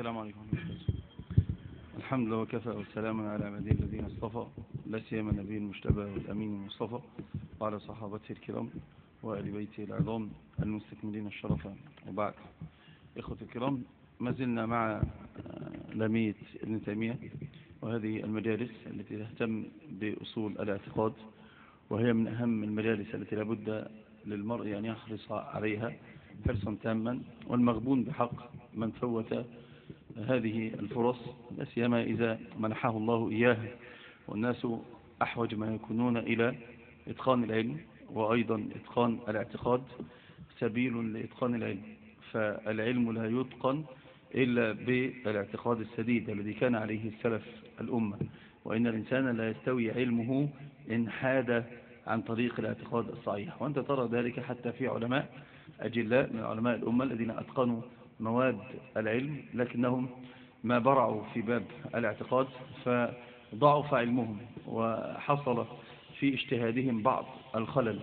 السلام عليكم الحمد لله وكفى والسلام على عباده الذين اصطفى لا سيما النبي المجتبى والأمين المصطفى وعلى صحابته الكرام وآل بيته العظام المستكملين الشرف. وبعد إخوة الكرام ما زلنا مع لمية ابن تيمية وهذه المجالس التي تهتم بأصول الاعتقاد وهي من أهم المجالس التي لابد للمرء أن يحرص عليها حرصا تاما والمغبون بحق من فوت هذه الفرص لا سيما إذا منحه الله إياها والناس أحوج ما يكونون إلى إتقان العلم وأيضا إتقان الاعتقاد سبيل لإتقان العلم. فالعلم لا يتقن إلا بالاعتقاد السديد الذي كان عليه السلف الأمة. وإن الإنسان لا يستوي علمه إن حاد عن طريق الاعتقاد الصحيح. وأنت ترى ذلك حتى في علماء أجلاء من علماء الأمة الذين أتقنوا مواد العلم لكنهم ما برعوا في باب الاعتقاد فضعف علمهم وحصل في اجتهادهم بعض الخلل.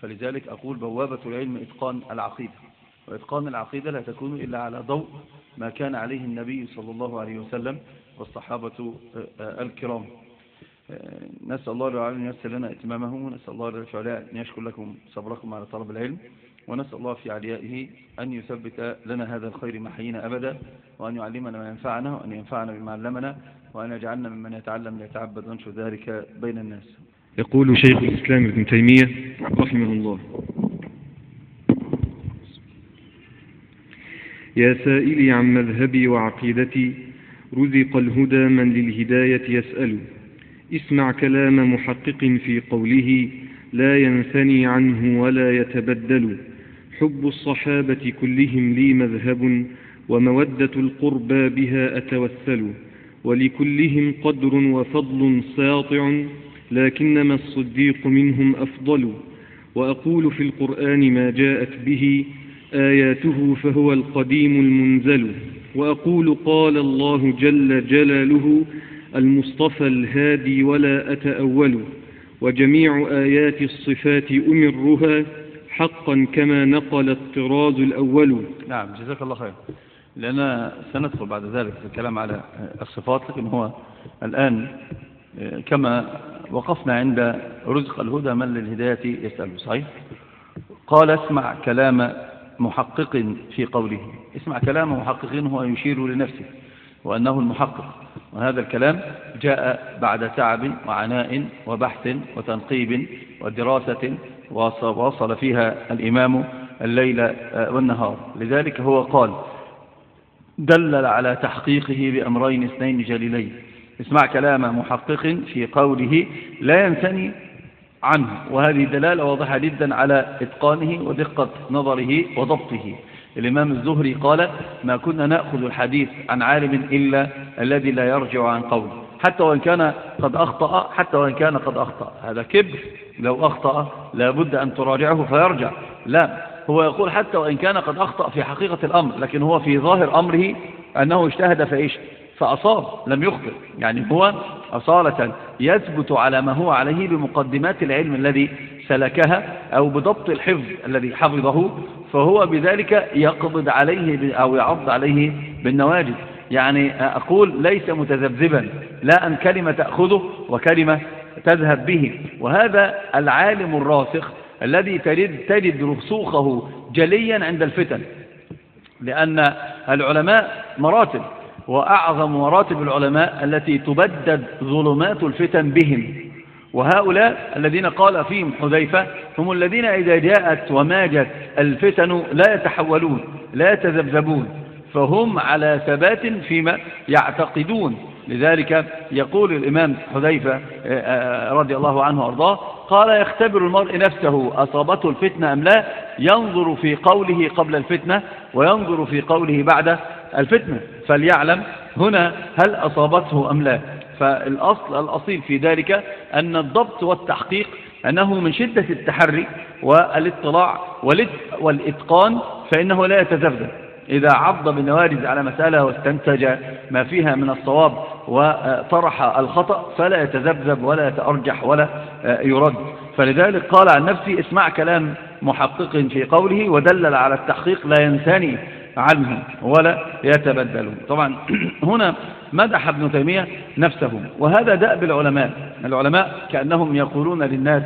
فلذلك أقول بوابة العلم إتقان العقيدة وإتقان العقيدة لا تكون إلا على ضوء ما كان عليه النبي صلى الله عليه وسلم والصحابة الكرام. نسأل الله العالمين يسر لنا إتمامه ونسأل الله العالمين أن يشكر لكم صبركم على طلب العلم. ونسأل الله في عليائه أن يثبت لنا هذا الخير ما حيينا أبدا وأن يعلمنا ما ينفعنا وأن ينفعنا بما علمنا وأن يجعلنا ممن يتعلم ليتعبد وانشر ذلك بين الناس. يقول شيخ الإسلام ابن تيمية رحمه الله. يا سائلي عن مذهبي وعقيدتي رزق الهدى من للهداية يسأل. اسمع كلام محقق في قوله لا ينثني عنه ولا يتبدل. حب الصحابة كلهم لي مذهب ومودة القربى بها أتوسل ولكلهم قدر وفضل ساطع لكنما الصديق منهم أفضل. وأقول في القرآن ما جاءت به آياته فهو القديم المنزل. وأقول قال الله جل جلاله المصطفى الهادي ولا أتأول وجميع آيات الصفات أمرها. حقا كما نقل الطراز الأول. نعم جزاك الله خير. لأن سندخل بعد ذلك في الكلام على الصفات لكن هو الآن كما وقفنا عند رزق الهدى من للهداية يسأل صحيح؟ قال اسمع كلام محقق في قوله. اسمع كلام محقق هو يشير لنفسه وأنه المحقق. وهذا الكلام جاء بعد تعب وعناء وبحث وتنقيب ودراسة وصل فيها الإمام الليل والنهار. لذلك هو قال دلل على تحقيقه بأمرين اثنين جليلين. اسمع كلام محقق في قوله لا ينثني عنه. وهذه دلالة واضحة جدا على إتقانه ودقة نظره وضبطه. الإمام الزهري قال ما كنا نأخذ الحديث عن عالم إلا الذي لا يرجع عن قول حتى وإن كان قد أخطأ حتى وإن كان قد أخطأ. هذا كبر. لو أخطأ لابد أن تراجعه فيرجع. لا هو يقول حتى وإن كان قد أخطأ في حقيقة الأمر لكن هو في ظاهر أمره أنه اجتهد فإيش؟ فأصاب لم يخطئ يعني هو أصالة يثبت على ما هو عليه بمقدمات العلم الذي سلكها أو بضبط الحفظ الذي حفظه فهو بذلك يقبض عليه أو يعض عليه بالنواجد يعني أقول ليس متذبذبا لا أن كلمة تأخذه وكلمة تذهب به. وهذا العالم الراسخ الذي تجد, تجد رسوخه جليا عند الفتن. لأن العلماء مراتب وأعظم مراتب العلماء التي تبدد ظلمات الفتن بهم. وهؤلاء الذين قال فيهم حذيفة هم الذين إذا جاءت وماجت الفتن لا يتحولون لا يتذبذبون. فهم على ثبات فيما يعتقدون. لذلك يقول الإمام حذيفة رضي الله عنه وأرضاه قال يختبر المرء نفسه أصابته الفتنة أم لا؟ ينظر في قوله قبل الفتنة وينظر في قوله بعد الفتنة فليعلم هنا هل أصابته أم لا. فالأصل الأصيل في ذلك أن الضبط والتحقيق أنه من شدة التحري والاطلاع والإتقان فإنه لا يتذبذب إذا عض بالنوارز على مسألة واستنتج ما فيها من الصواب وطرح الخطأ فلا يتذبذب ولا يتأرجح ولا يرد. فلذلك قال عن نفسي اسمع كلام محقق في قوله ودلل على التحقيق لا ينساني عنهم ولا يتبدلون طبعا هنا مدح ابن تيمية نفسه وهذا دأب العلماء. العلماء كأنهم يقولون للناس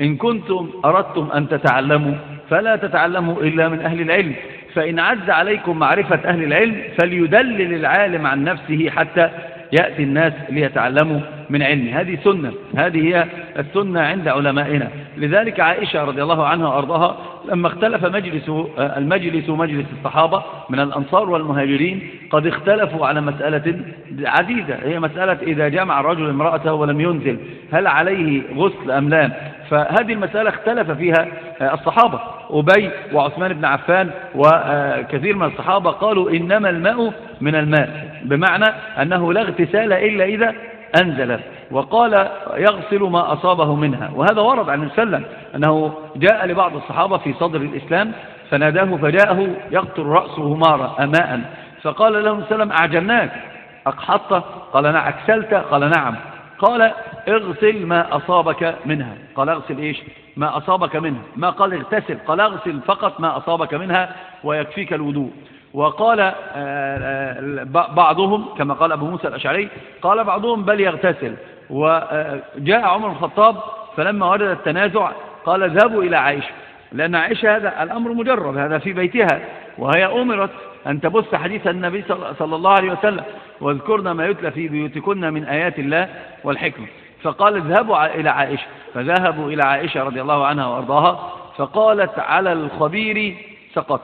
إن كنتم أردتم أن تتعلموا فلا تتعلموا إلا من أهل العلم. فإن عز عليكم معرفة أهل العلم فليدلل العالم عن نفسه حتى يأتي الناس ليتعلموا من علمه. هذه سنة. هذه هي السنة عند علمائنا. لذلك عائشة رضي الله عنها وأرضاها لما اختلف مجلس المجلس ومجلس الصحابة من الأنصار والمهاجرين قد اختلفوا على مسألة عديدة. هي مسألة إذا جمع الرجل امرأته ولم ينزل هل عليه غسل أم لا؟ فهذه المسألة اختلف فيها الصحابة. أبي وعثمان بن عفان وكثير من الصحابة قالوا إنما الماء من الماء بمعنى أنه لا اغتسال إلا إذا أنزل وقال يغسل ما أصابه منها. وهذا ورد عن وسلم أنه جاء لبعض الصحابة في صدر الإسلام فناداه فجاءه يقطر رأسه مارا أماء. فقال له وسلم أعجلناك أقحطت؟ قال نعم. أكسلت؟ قال نعم. قال اغسل ما أصابك منها. قال اغسل إيش؟ ما أصابك منها. ما قال اغتسل. قال اغسل فقط ما أصابك منها ويكفيك الوضوء. وقال آه، آه، بعضهم كما قال أبو موسى الأشعري قال بعضهم بل يغتسل. وجاء عمر الخطاب فلما وجد التنازع قال اذهبوا إلى عائشة. لأن عائشة هذا الأمر مجرب هذا في بيتها. وهي أمرت أن تبث حديث النبي صلى الله عليه وسلم. واذكرنا ما يتلى في بيوتكن من آيات الله والحكمة. فقال اذهبوا إلى عائشة. فذهبوا إلى عائشة رضي الله عنها وأرضاها. فقالت على الخبير سقط.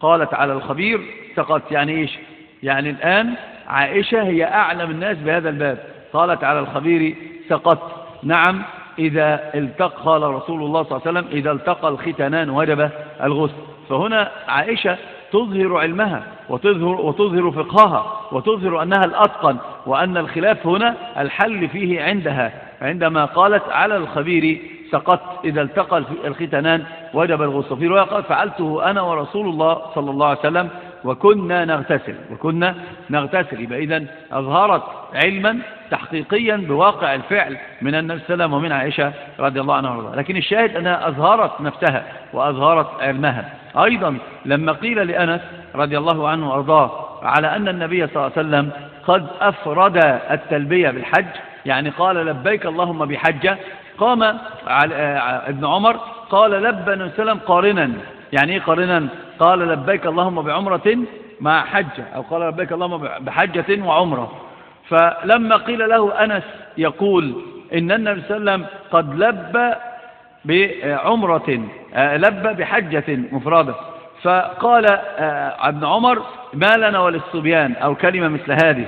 قالت على الخبير سقط. يعني إيش؟ يعني الآن عائشة هي أعلم الناس بهذا الباب. قالت على الخبير سقط. نعم إذا التقى قال رسول الله صلى الله عليه وسلم إذا التقى الختنان وجب الغسل. فهنا عائشة تظهر علمها وتظهر, وتظهر فقهها وتظهر أنها الأتقن وأن الخلاف هنا الحل فيه عندها عندما قالت على الخبير سقط إذا التقى الختنان وجب الغسل في رواية قال فعلته أنا ورسول الله صلى الله عليه وسلم وكنا نغتسل وكنا نغتسل. يبقى إذن أظهرت علما تحقيقيا بواقع الفعل من النبي صلى الله عليه وسلم ومن عائشة رضي الله عنها وارضاها. لكن الشاهد أنها أظهرت نفسها وأظهرت علمها. أيضا لما قيل لأنس رضي الله عنه وأرضاه على أن النبي صلى الله عليه وسلم قد أفرد التلبية بالحج يعني قال لبيك اللهم بحجة قام ابن عمر قال لبى النبي صلى الله عليه وسلم قارنا. يعني إيه قارنا؟ قال لبيك اللهم بعمرة مع حجة أو قال لبيك اللهم بحجة وعمرة. فلما قيل له أنس يقول إن النبي صلى الله عليه وسلم قد لبى بعمرة آه، لبى بحجة مفردة. فقال آه، ابن عمر ما لنا وللصبيان؟ أو كلمة مثل هذه.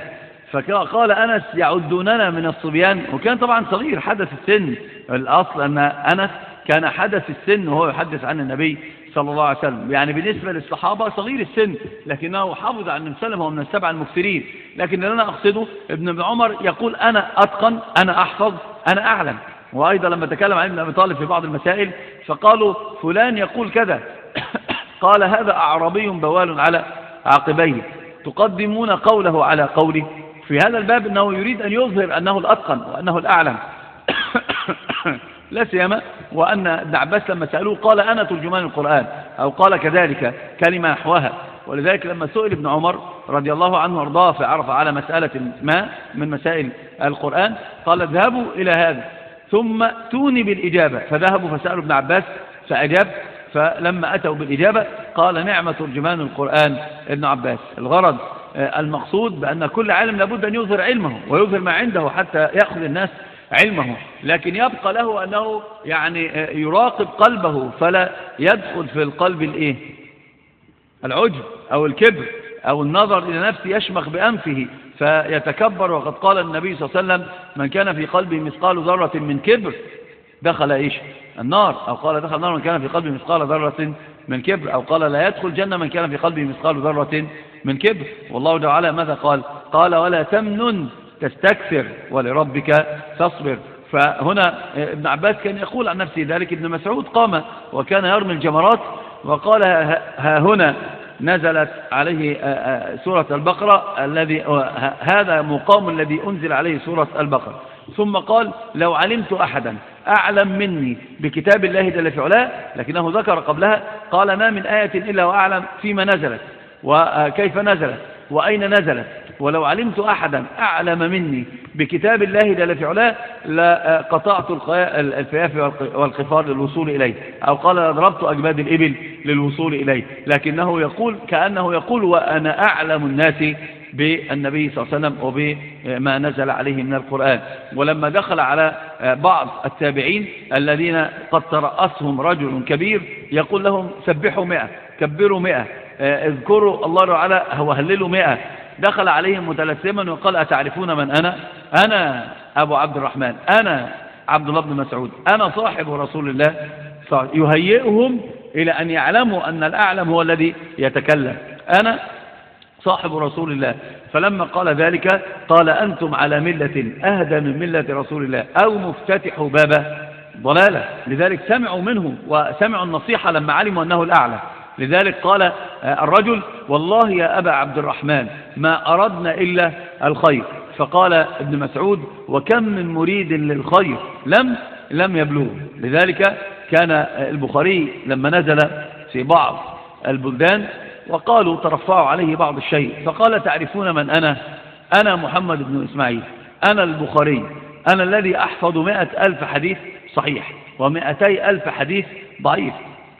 فقال أنس يعدوننا من الصبيان؟ وكان طبعا صغير حدث السن. الأصل أن أنس كان حدث السن وهو يحدث عن النبي صلى الله عليه وسلم. يعني بالنسبة للصحابة صغير السن لكنه حافظ عن النبي هو من السبع المكثرين لكن اللي أنا أقصده ابن عمر يقول أنا أتقن أنا أحفظ أنا أعلم. وأيضا لما تكلم عن ابن أبي طالب في بعض المسائل فقالوا فلان يقول كذا. قال هذا أعربي بوال على عقبيه تقدمون قوله على قولي في هذا الباب أنه يريد أن يظهر أنه الأتقن وأنه الأعلم. لا سيما وأن ابن عباس لما سألوه قال أنا ترجمان القرآن أو قال كذلك كلمة نحوها ولذلك لما سئل ابن عمر رضي الله عنه وأرضاه فعرف على مسألة ما من مسائل القرآن قال اذهبوا إلى هذا ثم توني بالإجابة. فذهبوا فسألوا ابن عباس فأجاب فلما أتوا بالإجابة قال نعمة ترجمان القرآن ابن عباس. الغرض آه، المقصود بأن كل عالم لابد أن يظهر علمه ويظهر ما عنده حتى يأخذ الناس علمه لكن يبقى له أنه يعني يراقب قلبه فلا يدخل في القلب الإيه؟ العجب أو الكبر أو النظر إلى نفسه يشمخ بأنفه فيتكبر. وقد قال النبي صلى الله عليه وسلم من كان في قلبه مثقال ذرة من كبر دخل إيش؟ النار. أو قال دخل النار من كان في قلبه مثقال ذرة من كبر. أو قال لا يدخل جنة من كان في قلبه مثقال ذرة من كبر. والله تعالى ماذا قال؟ قال ولا تمنن تستكثر ولربك تصبر فهنا ابن عباس كان يقول عن نفسه ذلك ابن مسعود قام وكان يرمي الجمرات وقال ها هنا نزلت عليه سورة البقرة الذي هذا مقام الذي أنزل عليه سورة البقرة. ثم قال لو علمت أحدا أعلم مني بكتاب الله جل في علاه لكنه ذكر قبلها قال ما من آية إلا وأعلم فيما نزلت وكيف نزلت وأين نزلت. ولو علمت أحدا أعلم مني بكتاب الله جل في علاه لقطعت الفياف والقفار للوصول إليه أو قال لضربت أجباد الإبل للوصول إليه. لكنه يقول كأنه يقول وأنا أعلم الناس بالنبي صلى الله عليه وسلم وبما نزل عليه من القرآن. ولما دخل على بعض التابعين الذين قد ترأسهم رجل كبير يقول لهم سبحوا مئة كبروا مئة اذكروا الله تعالى وهللوا مئة. دخل عليهم متلثما وقال أتعرفون من أنا؟ أنا أبو عبد الرحمن أنا عبد الله بن مسعود أنا صاحب رسول الله. يهيئهم إلى أن يعلموا أن الأعلم هو الذي يتكلم. أنا صاحب رسول الله. فلما قال ذلك قال أنتم على ملة أهدى من ملة رسول الله أو مفتتح باب ضلالة. لذلك سمعوا منه وسمعوا النصيحة لما علموا أنه الأعلى لذلك قال آه، الرجل والله يا أبا عبد الرحمن ما أردنا إلا الخير. فقال ابن مسعود وكم من مريد للخير لم لم يبلغ لذلك كان البخاري لما نزل في بعض البلدان وقالوا ترفعوا عليه بعض الشيء. فقال تعرفون من أنا؟ أنا محمد بن إسماعيل أنا البخاري أنا الذي أحفظ مئة ألف حديث صحيح ومئتي ألف حديث ضعيف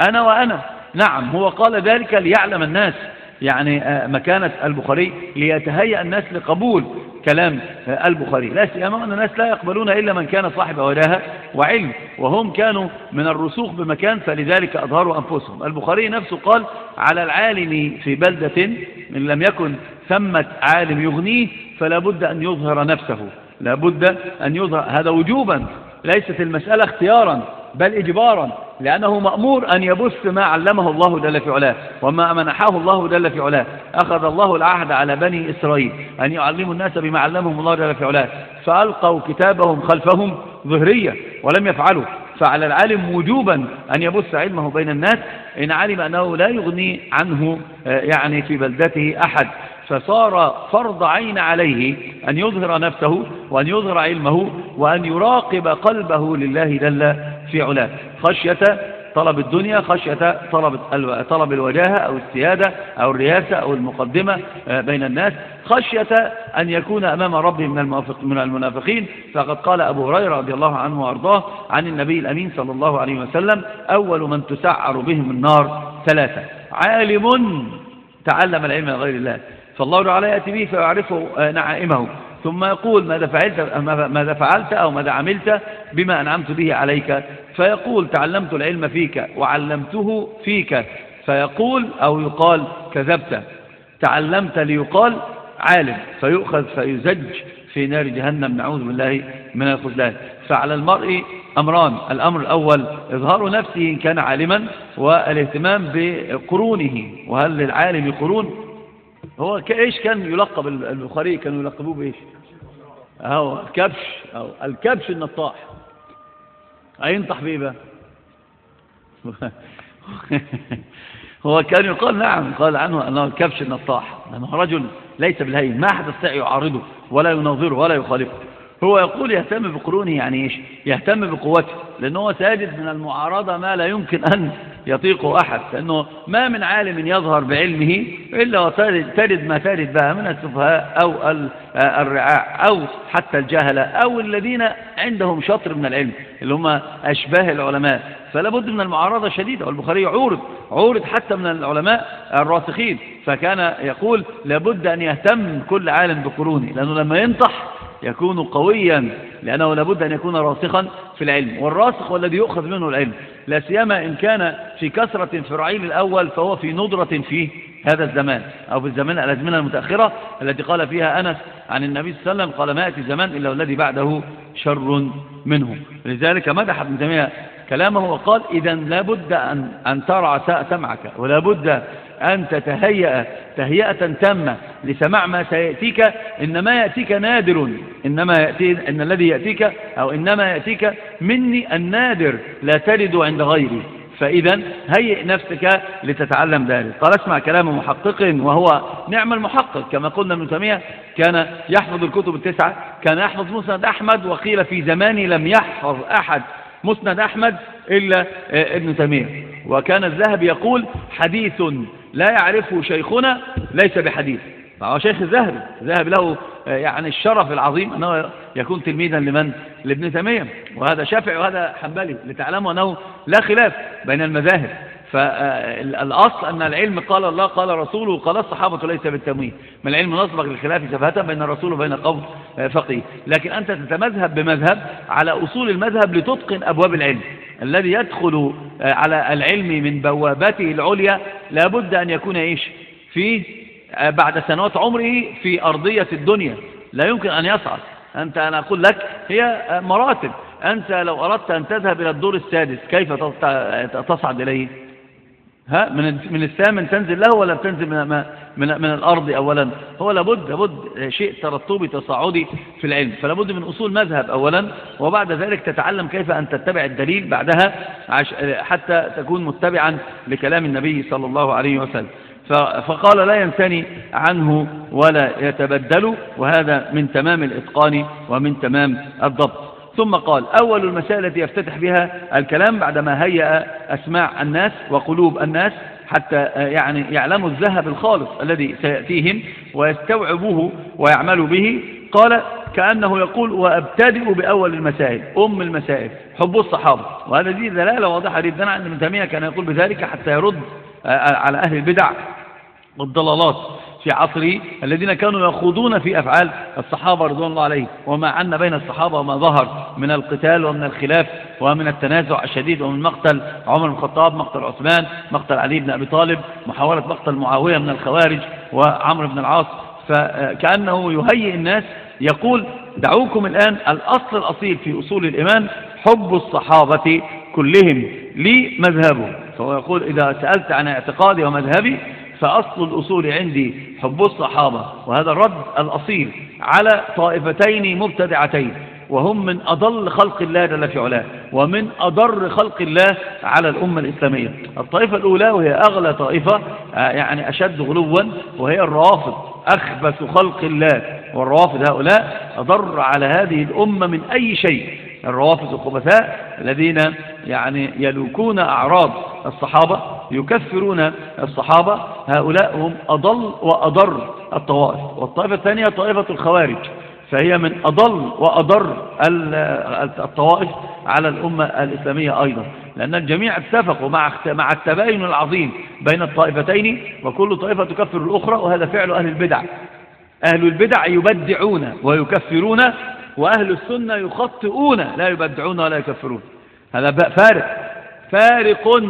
أنا وأنا. نعم هو قال ذلك ليعلم الناس يعني آه، مكانة البخاري ليتهيأ الناس لقبول كلام آه، البخاري. لا سيما أن الناس لا يقبلون إلا من كان صاحب وداها وعلم وهم كانوا من الرسوخ بمكان فلذلك أظهروا أنفسهم. البخاري نفسه قال على العالم في بلدة من لم يكن ثمة عالم يغنيه فلا بد أن يظهر نفسه لا بد أن يظهر هذا وجوبا ليست المسألة اختيارا بل إجبارا. لأنه مأمور أن يبث ما علمه الله جل في علاه وما منحه الله جل في علاه. أخذ الله العهد على بني إسرائيل أن يعلموا الناس بما علمهم الله جل في علاه. فألقوا كتابهم خلفهم ظهرية ولم يفعلوا. فعلى العالم وجوبا أن يبث علمه بين الناس. إن علم أنه لا يغني عنه آه، يعني في بلدته أحد. فصار فرض عين عليه أن يظهر نفسه وأن يظهر علمه وأن يراقب قلبه لله جل في علاه. خشية طلب الدنيا خشية طلب طلب الوجاهة أو السيادة أو الرياسة أو المقدمة آه، بين الناس. خشية أن يكون أمام ربه من من المنافقين. فقد قال أبو هريرة رضي الله عنه وأرضاه عن النبي الأمين صلى الله عليه وسلم أول من تسعر بهم النار ثلاثة. عالم تعلم العلم من غير الله. فالله تعالى يأتي به فيعرفه آه، نعائمه. ثم يقول ماذا فعلت, ماذا فعلت أو ماذا عملت بما أنعمت به عليك. فيقول تعلمت العلم فيك وعلمته فيك. فيقول أو يقال كذبت. تعلمت ليقال عالم. فيؤخذ فيزج في نار جهنم. نعوذ بالله من الخذلان فعلى المرء أمران. الأمر الأول إظهار نفسه إن كان عالما والإهتمام بقرونه. وهل للعالم قرون؟ هو إيش كان يلقب البخاري كانوا يلقبوه بإيش؟ أهو الكبش. أو الكبش النطاح. هينطح بايه بقى هو كان يقال نعم قال عنه أنه الكبش النطاح لأنه رجل ليس بالهين ما أحد يستطيع يعارضه ولا يناظره ولا يخالفه. هو يقول يهتم بقرونه يعني إيش؟ يهتم بقوته لأنه هو ساجد من المعارضة ما لا يمكن أن يطيقه أحد لأنه ما من عالم يظهر بعلمه إلا وترد ما ترد بها من السفهاء أو الرعاع أو حتى الجهلة أو الذين عندهم شطر من العلم اللي هم أشباه العلماء. فلا بد من المعارضة الشديدة والبخاري عورض عورض حتى من العلماء الراسخين فكان يقول لابد أن يهتم كل عالم بقرونه لأنه لما ينطح يكون قويا لأنه لابد أن يكون راسخا في العلم والراسخ هو الذي يؤخذ منه العلم. لا سيما إن كان في كثرة في الرعيل الأول فهو في ندرة في هذا الزمان أو في الزمان الأزمنة المتأخرة التي قال فيها أنس عن النبي صلى الله عليه وسلم قال ما يأتي زمان إلا الذي بعده شر منه. لذلك مدح ابن تيمية كلامه وقال إذا لابد أن, أن ترعى سمعك ولابد أن تتهيأ تهيئة تامة لسماع ما سيأتيك إنما يأتيك نادر إنما يأتي إن الذي يأتيك أو إنما يأتيك مني النادر لا ترد عند غيري. فإذا هيئ نفسك لتتعلم ذلك. قال اسمع كلام محقق وهو نعم المحقق. كما قلنا ابن تيمية كان يحفظ الكتب التسعة كان يحفظ مسند أحمد وقيل في زمانه لم يحفظ أحد. مسند أحمد إلا ابن تيمية. وكان الذهب يقول حديث لا يعرفه شيخنا ليس بحديث. فهو شيخ الذهبي الذهبي له يعني الشرف العظيم أنه يكون تلميذا لمن؟ لابن تيمية. وهذا شافعي وهذا حنبلي لتعلموا أنه لا خلاف بين المذاهب. فالأصل أن العلم قال الله قال رسوله قال الصحابة ليس بالتمويه. من العلم نصبغ للخلاف سفهة بين الرسول وبين قوم فقيه. لكن أنت تتمذهب بمذهب على أصول المذهب لتتقن أبواب العلم. الذي يدخل على العلم من بوابته العليا لابد أن يكون إيش؟ فيه بعد سنوات عمره في أرضية الدنيا. لا يمكن أن يصعد. أنت أنا أقول لك هي مراتب. أنت لو أردت أن تذهب إلى الدور السادس كيف تصعد إليه؟ ها من من الثامن تنزل له ولا بتنزل من من من الأرض اولا؟ هو لابد لابد شيء ترتبي تصاعدي في العلم. فلا بد من أصول مذهب اولا وبعد ذلك تتعلم كيف أن تتبع الدليل بعدها حتى تكون متبعا لكلام النبي صلى الله عليه وسلم. فقال لا ينثني عنه ولا يتبدل وهذا من تمام الإتقان ومن تمام الضبط. ثم قال أول المسائل التي يفتتح بها الكلام بعدما هيأ أسماع الناس وقلوب الناس حتى يعني يعلموا الذهب الخالص الذي سيأتيهم ويستوعبوه ويعملوا به. قال كأنه يقول وأبتدئ بأول المسائل أم المسائل حب الصحابة. وهذا دي دلالة واضحة جدا عن ابن تيمية كان يقول بذلك حتى يرد على أهل البدع والضلالات. في عصره الذين كانوا يخوضون في أفعال الصحابة رضوان الله عليه وما عنا بين الصحابة وما ظهر من القتال ومن الخلاف ومن التنازع الشديد ومن مقتل عمر بن الخطاب مقتل عثمان مقتل علي بن أبي طالب محاولة مقتل معاوية من الخوارج وعمر بن العاص. فكأنه يهيئ الناس يقول دعوكم الآن الأصل الأصيل في أصول الإيمان حب الصحابة كلهم لي مذهبه فهو يقول إذا سألت عن اعتقادي ومذهبي فأصل الأصول عندي حب الصحابة وهذا الرد الأصيل على طائفتين مبتدعتين وهم من أضل خلق الله جل في علاه ومن أضر خلق الله على الأمة الإسلامية. الطائفة الأولى وهي أغلى طائفة يعني أشد غلوا وهي الروافض أخبث خلق الله. والروافض هؤلاء أضر على هذه الأمة من أي شيء. الروافض الخبثاء الذين يعني يلوكون أعراض الصحابة يكفرون الصحابة هؤلاء هم أضل وأضر الطوائف. والطائفة الثانية طائفة الخوارج فهي من أضل وأضر الطوائف على الأمة الإسلامية أيضا. لأن الجميع اتفقوا مع مع التباين العظيم بين الطائفتين وكل طائفة تكفر الأخرى وهذا فعل أهل البدع. أهل البدع يبدعون ويكفرون وأهل السنة يخطئون لا يبدعون ولا يكفرون. هذا فارق. فارق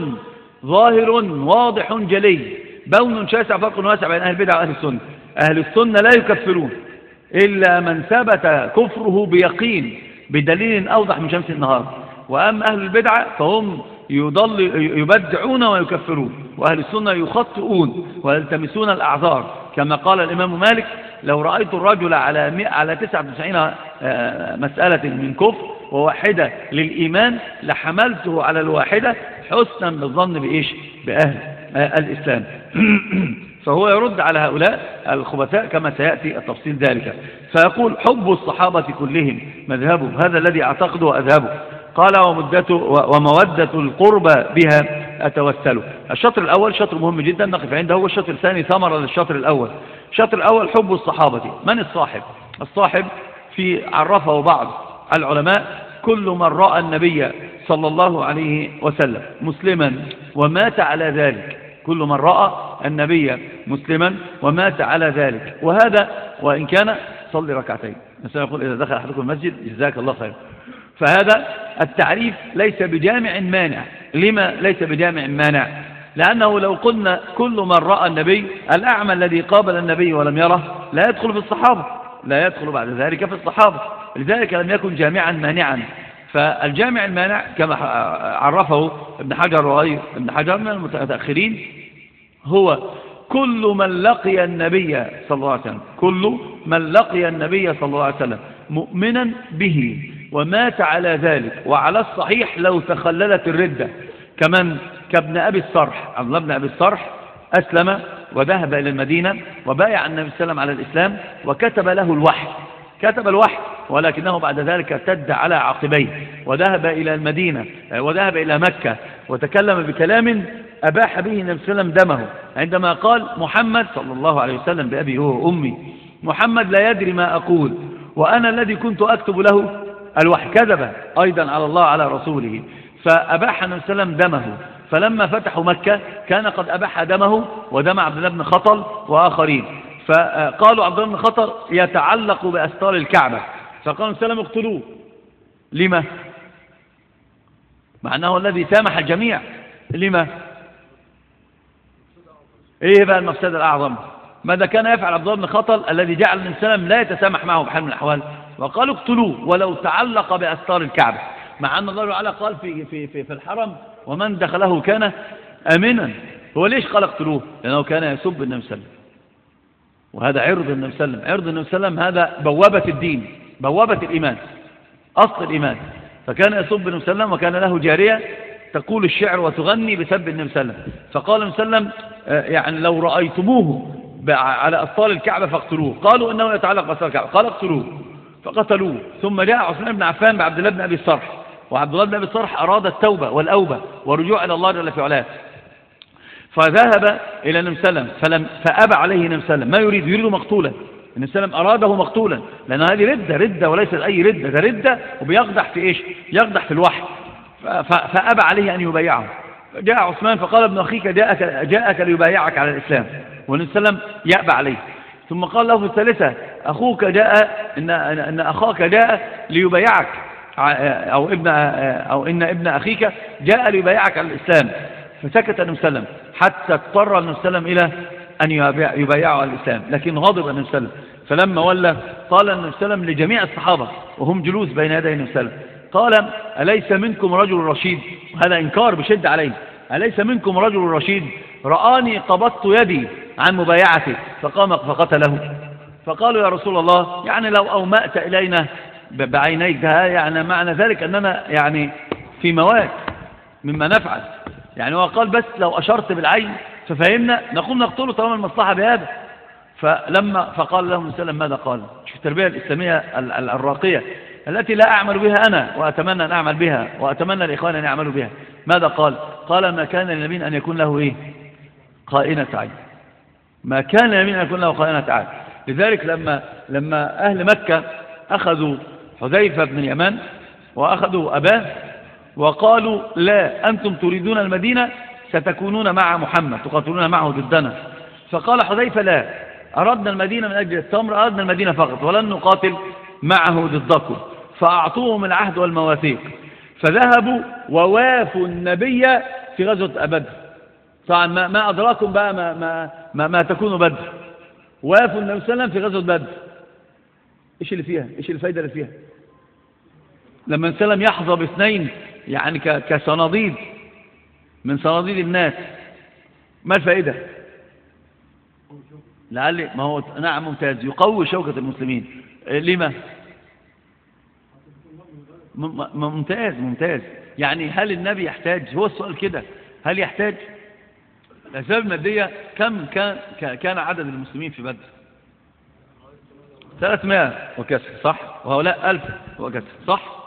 ظاهر واضح جلي. بون شاسع فرق واسع بين أهل البدع وأهل السنة. أهل السنة لا يكفرون. إلا من ثبت كفره بيقين بدليل أوضح من شمس النهار. وأما أهل البدعة فهم يضل يبدعون ويكفرون. وأهل السنة يخطئون ويلتمسون الأعذار. كما قال الإمام مالك لو رأيت الرجل على على 99 مسألة من كفر وواحدة للإيمان لحملته على الواحدة حسنا بالظن بإيش؟ بأهل الإسلام. فهو يرد على هؤلاء الخبثاء كما سيأتي التفصيل ذلك. فيقول حب الصحابة كلهم مذهبه هذا الذي أعتقده وأذهبه. قال ومدته ومودة القربى بها أتوسل. الشطر الأول شطر مهم جدا نقف عنده. هو الشطر الثاني ثمرة للشطر الأول. الشطر الأول حب الصحابة. من الصاحب؟ الصاحب في عرفه بعض العلماء كل من رأى النبي صلى الله عليه وسلم مسلما ومات على ذلك. كل من رأى النبي مسلما ومات على ذلك. وهذا وإن كان صلي ركعتين. مثلا يقول إذا دخل أحدكم المسجد جزاك الله خير. فهذا التعريف ليس بجامع مانع. لما ليس بجامع مانع؟ لأنه لو قلنا كل من رأى النبي الأعمى الذي قابل النبي ولم يره لا يدخل في الصحابة. لا يدخل بعد ذلك في الصحابة لذلك لم يكن جامعا مانعا. فالجامع المانع كما عرفه ابن حجر وغير ابن حجر من المتأخرين هو كل من لقي النبي صلى الله عليه وسلم كل من لقي النبي صلى الله عليه وسلم مؤمنا به ومات على ذلك وعلى الصحيح لو تخللت الردة. كمن كابن أبي الصرح عبد الله بن أبي الصرح أسلم وذهب إلى المدينة وبايع النبي صلى الله عليه وسلم على الإسلام وكتب له الوحي. كتب الوحي ولكنه بعد ذلك ارتد على عقبيه. وذهب إلى المدينة وذهب إلى مكة وتكلم بكلام أباح به النبي صلى الله عليه وسلم دمه. عندما قال محمد صلى الله عليه وسلم بأبي هو أمي محمد لا يدري ما أقول وأنا الذي كنت أكتب له الوحي. كذب أيضا على الله على رسوله. فأباح النبي صلى الله عليه وسلم دمه. فلما فتحوا مكة كان قد أباح دمه ودم عبد الله بن خطل وآخرين. فقالوا عبد الله بن خطل يتعلق بأستار الكعبة. فقالوا السلام اقتلوه. لما؟ مع أنه الذي سامح الجميع. لما؟ إيه بقى المفسد الأعظم؟ ماذا كان يفعل عبد الله بن خطل الذي جعل الإنسان لا يتسامح معه بحال من الأحوال؟ وقالوا اقتلوه ولو تعلق بأستار الكعبة. مع أن الله تعالى قال في, في, في, في الحرم ومن دخله كان آمنا. هو ليش قال اقتلوه لأنه كان يسب النبي صلى الله وهذا عرض النبي صلى الله عرض النبي صلى هذا بوابة الدين بوابة الإيمان أصل الإيمان. فكان يسب النبي صلى وكان له جارية تقول الشعر وتغني بسب النبي صلى فقال النبي صلى آه، يعني لو رأيتموه على أسطال الكعبة فاقتلوه. قالوا إنه يتعلق بأسطال الكعبة. قال اقتلوه فقتلوه. ثم جاء عثمان بن عفان بعبد الله بن أبي الصرح. وعبد الله بن أبي الصرح أراد التوبة والأوبة والرجوع إلى الله جل في علاه. فذهب إلى وسلم فلم فأبى عليه وسلم. ما يريد؟ يريد مقتولا. النبي وسلم أراده مقتولا. لأن هذه ردة ردة وليست أي ردة. ده ردة وبيقدح في إيش؟ يقدح في الوحي. فأبى عليه أن يبايعه. جاء عثمان فقال ابن أخيك جاءك, جاءك ليبايعك على الإسلام. والنبي وسلم يأبى عليه. ثم قال له في الثالثة أخوك جاء إن, إن أخاك جاء ليبايعك. أو ابن أو إن ابن أخيك جاء ليبايعك على الإسلام. فسكت النبي صلى الله عليه وسلم حتى اضطر النبي صلى الله عليه وسلم إلى أن يبايعه على الإسلام لكن غضب النبي صلى الله عليه وسلم. فلما ولى قال النبي صلى الله عليه وسلم لجميع الصحابة وهم جلوس بين يدي النبي صلى الله عليه وسلم قال أليس منكم رجل رشيد؟ هذا إنكار بشد عليه أليس منكم رجل رشيد؟ رآني قبضت يدي عن مبايعته فقام فقتله. فقالوا يا رسول الله يعني لو أومأت إلينا بعينيك ده يعني معنى ذلك أننا يعني في مواد مما نفعل. يعني هو قال بس لو أشرت بالعين ففهمنا نقوم نقتله طالما المصلحة بهذا. فلما فقال لهم وسلم ماذا قال؟ شوف التربية الإسلامية الراقية التي لا أعمل بها أنا وأتمنى أن أعمل بها وأتمنى الإخوان أن يعملوا بها. ماذا قال؟ قال ما كان للنبي أن يكون له إيه؟ قائنة عين. ما كان للنبي أن يكون له قائنة عين. لذلك لما لما أهل مكة أخذوا حذيفة بن اليمان وأخذوا أباه وقالوا لا أنتم تريدون المدينة ستكونون مع محمد تقاتلون معه ضدنا. فقال حذيفة لا أردنا المدينة من أجل التمر أردنا المدينة فقط ولن نقاتل معه ضدكم. فأعطوهم العهد والمواثيق. فذهبوا ووافوا النبي في غزوة أبد. طبعا ما, ما أدراكم بقى ما, ما, ما, ما تكون بدر. وافوا النبي صلى الله عليه وسلم في غزوة بدر. إيش اللي فيها؟ إيش الفايدة اللي فيها؟ لما سلم يحظى باثنين يعني كصناديد من صناديد الناس. ما الفائدة؟ لعل ما هو نعم ممتاز. يقوي شوكة المسلمين. لما؟ ممتاز ممتاز. يعني هل النبي يحتاج؟ هو السؤال كده. هل يحتاج؟ الأسباب المادية كم كان كان عدد المسلمين في بدر؟ 300 وكسر صح؟ وهؤلاء 1000 وكسر صح؟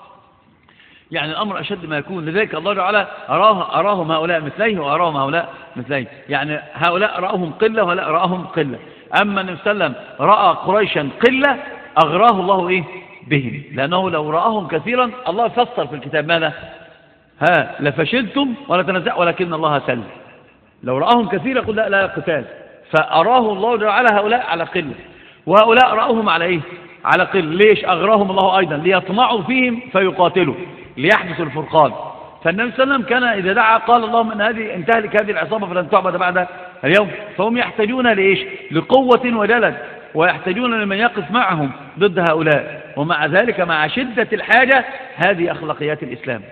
يعني الأمر أشد ما يكون. لذلك الله تعالى أراه أراهم هؤلاء مثليه وأراهم هؤلاء مثليه. يعني هؤلاء رأهم قلة وهؤلاء رأهم قلة. أما النبي صلى الله عليه وسلم رأى قريشا قلة أغراه الله إيه؟ بهم. لأنه لو رآهم كثيرا الله فسر في الكتاب ماذا؟ ها لفشلتم ولا تنزع ولكن الله سلم لو رآهم كثيرا يقول لا لا قتال. فأراه الله تعالى هؤلاء على قلة. وهؤلاء رأوهم على إيه؟ على قلة ليش أغراهم الله أيضا؟ ليطمعوا فيهم فيقاتلوا ليحدث الفرقان. فالنبي صلى الله عليه وسلم كان إذا دعا قال اللهم إن هذه انتهلك هذه العصابة فلن تعبد بعد اليوم. فهم يحتاجون لإيش؟ لقوة وجلد ويحتاجون لمن يقف معهم ضد هؤلاء. ومع ذلك مع شدة الحاجة هذه أخلاقيات الإسلام.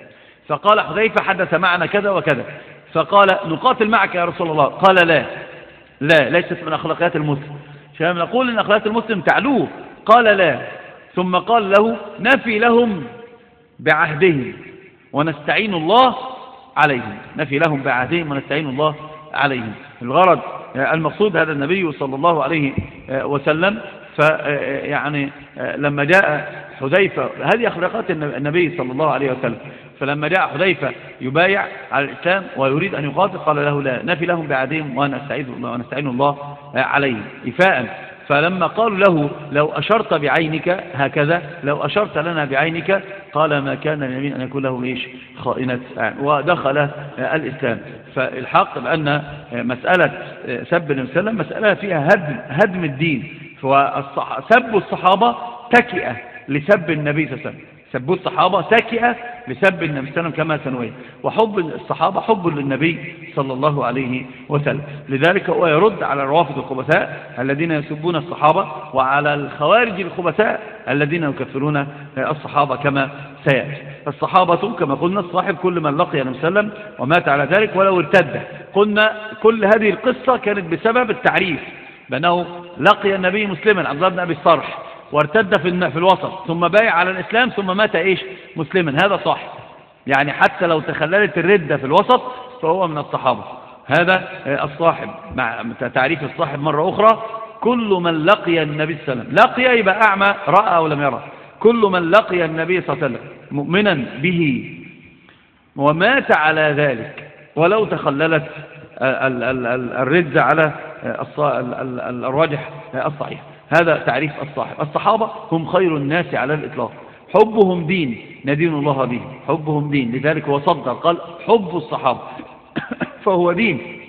فقال حذيفة حدث معنا كذا وكذا. فقال نقاتل معك يا رسول الله. قال لا لا ليست من أخلاقيات المسلم. شباب نقول إن أخلاقيات المسلم تعلوه. قال لا. ثم قال له نفي لهم بعهدهم ونستعين الله عليهم. نفي لهم بعهدهم ونستعين الله عليهم. الغرض المقصود هذا النبي صلى الله عليه وسلم. فيعني لما جاء حذيفة هذه أخلاقات النبي صلى الله عليه وسلم. فلما جاء حذيفة يبايع على الإسلام ويريد أن يقاتل قال له لا. نفي لهم بعدهم ونستعين الله عليه إفاء. فلما قالوا له لو أشرت بعينك هكذا لو أشرت لنا بعينك قال ما كان لليمين أن يكون له إيش؟ خائنة ودخل الإسلام. فالحق بأن مسألة سب النبي صلى الله عليه وسلم مسألة فيها هدم, هدم الدين. فسب الصحابة تكئة لسب النبي صلى الله عليه وسلم. سبوا الصحابة تكئة لسب النبي صلى الله عليه وسلم كما سنويه وحب الصحابة حب للنبي صلى الله عليه وسلم. لذلك هو يرد على الروافض الخبثاء الذين يسبون الصحابة وعلى الخوارج الخبثاء الذين يكفرون الصحابة كما سيأتي. الصحابة كما قلنا الصاحب كل من لقي النبي صلى الله عليه وسلم ومات على ذلك ولو ارتد. قلنا كل هذه القصة كانت بسبب التعريف بأنه لقي النبي مسلما عبد الله بن أبي الصرح وارتد في في الوسط ثم بايع على الإسلام ثم مات إيش؟ مسلما. هذا صح. يعني حتى لو تخللت الردة في الوسط فهو من الصحابة. هذا الصاحب مع تعريف الصاحب مرة أخرى كل من لقي النبي صلى الله عليه وسلم لقي يبقى أعمى رأى أو لم يرى كل من لقي النبي صلى الله عليه وسلم مؤمنا به ومات على ذلك ولو تخللت الردة على الراجح الصحيح. هذا تعريف الصاحب. الصحابة هم خير الناس على الإطلاق. حبهم دين ندين الله به. حبهم دين لذلك هو صدر قال حب الصحابة. فهو دين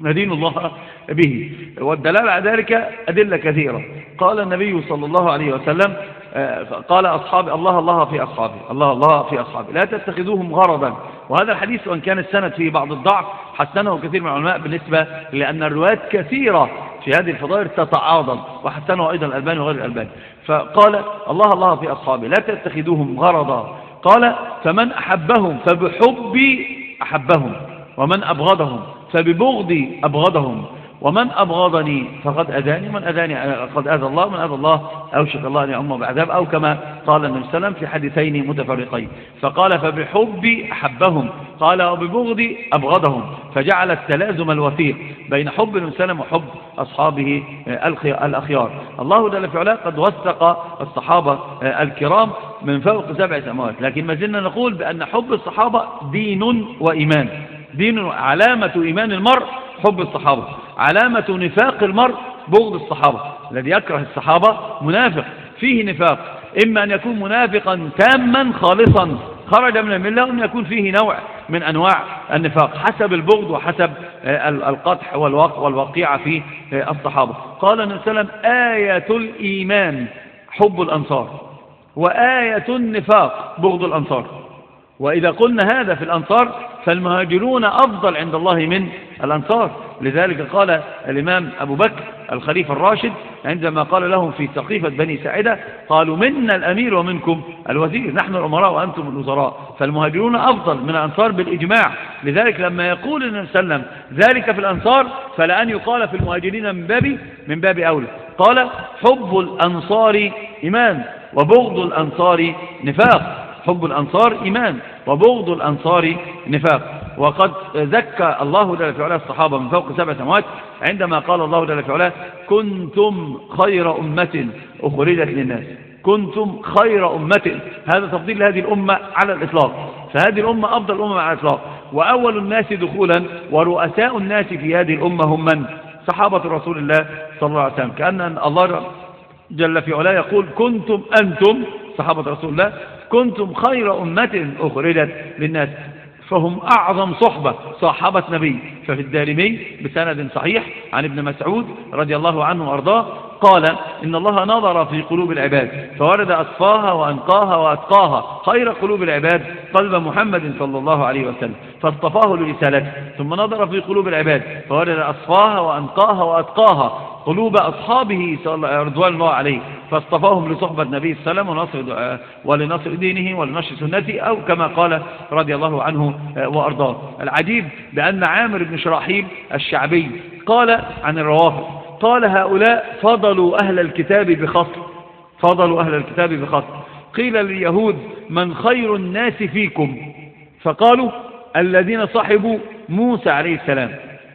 ندين الله به. والدلالة على ذلك أدلة كثيرة. قال النبي صلى الله عليه وسلم آه، قال أصحابي الله الله في أصحابي. الله الله في أصحابي. لا تتخذوهم غرضا. وهذا الحديث وأن كان السند فيه بعض الضعف حسنه كثير من العلماء بالنسبة لأن الروايات كثيرة في هذه الفضائل تتعاضد وحسنه أيضا الألباني وغير الألباني. فقال الله الله في أصحابي لا تتخذوهم غرضا. قال فمن أحبهم فبحبي أحبهم ومن أبغضهم فببغضي أبغضهم. ومن أبغضني فقد أذاني من أذاني قد أذى الله من أذى الله أوشك الله أن يعمه بعذاب أو كما قال النبي صلى الله عليه وسلم في حديثين متفرقين. فقال فبحبي أحبهم قال وببغضي أبغضهم. فجعل التلازم الوثيق بين حب النبي صلى الله عليه وسلم وحب أصحابه الأخيار. الله جل في علاه قد وثق الصحابة الكرام من فوق سبع سماوات. لكن ما زلنا نقول بأن حب الصحابة دين وإيمان. دين علامة إيمان المرء حب الصحابة علامة نفاق المرء بغض الصحابة. الذي يكره الصحابة منافق فيه نفاق. إما أن يكون منافقا تاما خالصا خرج من الملة وأن يكون فيه نوع من أنواع النفاق حسب البغض وحسب آه، القطح والوقيعة في آه، الصحابة. قال النبي صلى الله عليه وسلم آية الإيمان حب الأنصار وآية النفاق بغض الأنصار. وإذا قلنا هذا في الأنصار فالمهاجرون أفضل عند الله من الأنصار. لذلك قال الإمام أبو بكر الخليفة الراشد عندما قال لهم في سقيفة بني ساعدة قالوا منا الأمير ومنكم الوزير نحن الأمراء وأنتم الوزراء. فالمهاجرون أفضل من الأنصار بالإجماع. لذلك لما يقول النبي صلى الله عليه وسلم ذلك في الأنصار فلأن يقال في المهاجرين من باب من باب أولى. قال حب الأنصار إيمان وبغض الأنصار نفاق. حب الأنصار إيمان وبغض الأنصار نفاق. وقد زكى الله جل في علاه الصحابة من فوق سبع سماوات عندما قال الله جل في علاه كنتم خير أمة أخرجت للناس. كنتم خير أمة. هذا تفضيل هذه الأمة على الإطلاق. فهذه الأمة أفضل أمة على الإطلاق. وأول الناس دخولا ورؤساء الناس في هذه الأمة هم من؟ صحابة رسول الله صلى الله عليه وسلم. كأن الله جل في علاه يقول كنتم أنتم صحابة رسول الله كنتم خير أمة أخرجت للناس. فهم أعظم صحبة صاحبة نبي. ففي الدارمي بسند صحيح عن ابن مسعود رضي الله عنه وأرضاه قال إن الله نظر في قلوب العباد فورد أصفاها وأنقاها وأتقاها خير قلوب العباد قلب محمد صلى الله عليه وسلم فاصطفاه لرسالته. ثم نظر في قلوب العباد فورد أصفاها وأنقاها وأتقاها قلوب أصحابه رضوان الله عليه. فاصطفاهم لصحبة الله عليه وسلم ولنصر دينه ولنشر سنته أو كما قال رضي الله عنه وأرضاه. العجيب بأن عامر بن شراحيل الشعبي قال عن الروافض قال هؤلاء فضلوا أهل الكتاب بخصل فضلوا أهل الكتاب بخصل قيل لليهود من خير الناس فيكم؟ فقالوا الذين صحبوا موسى عليه السلام.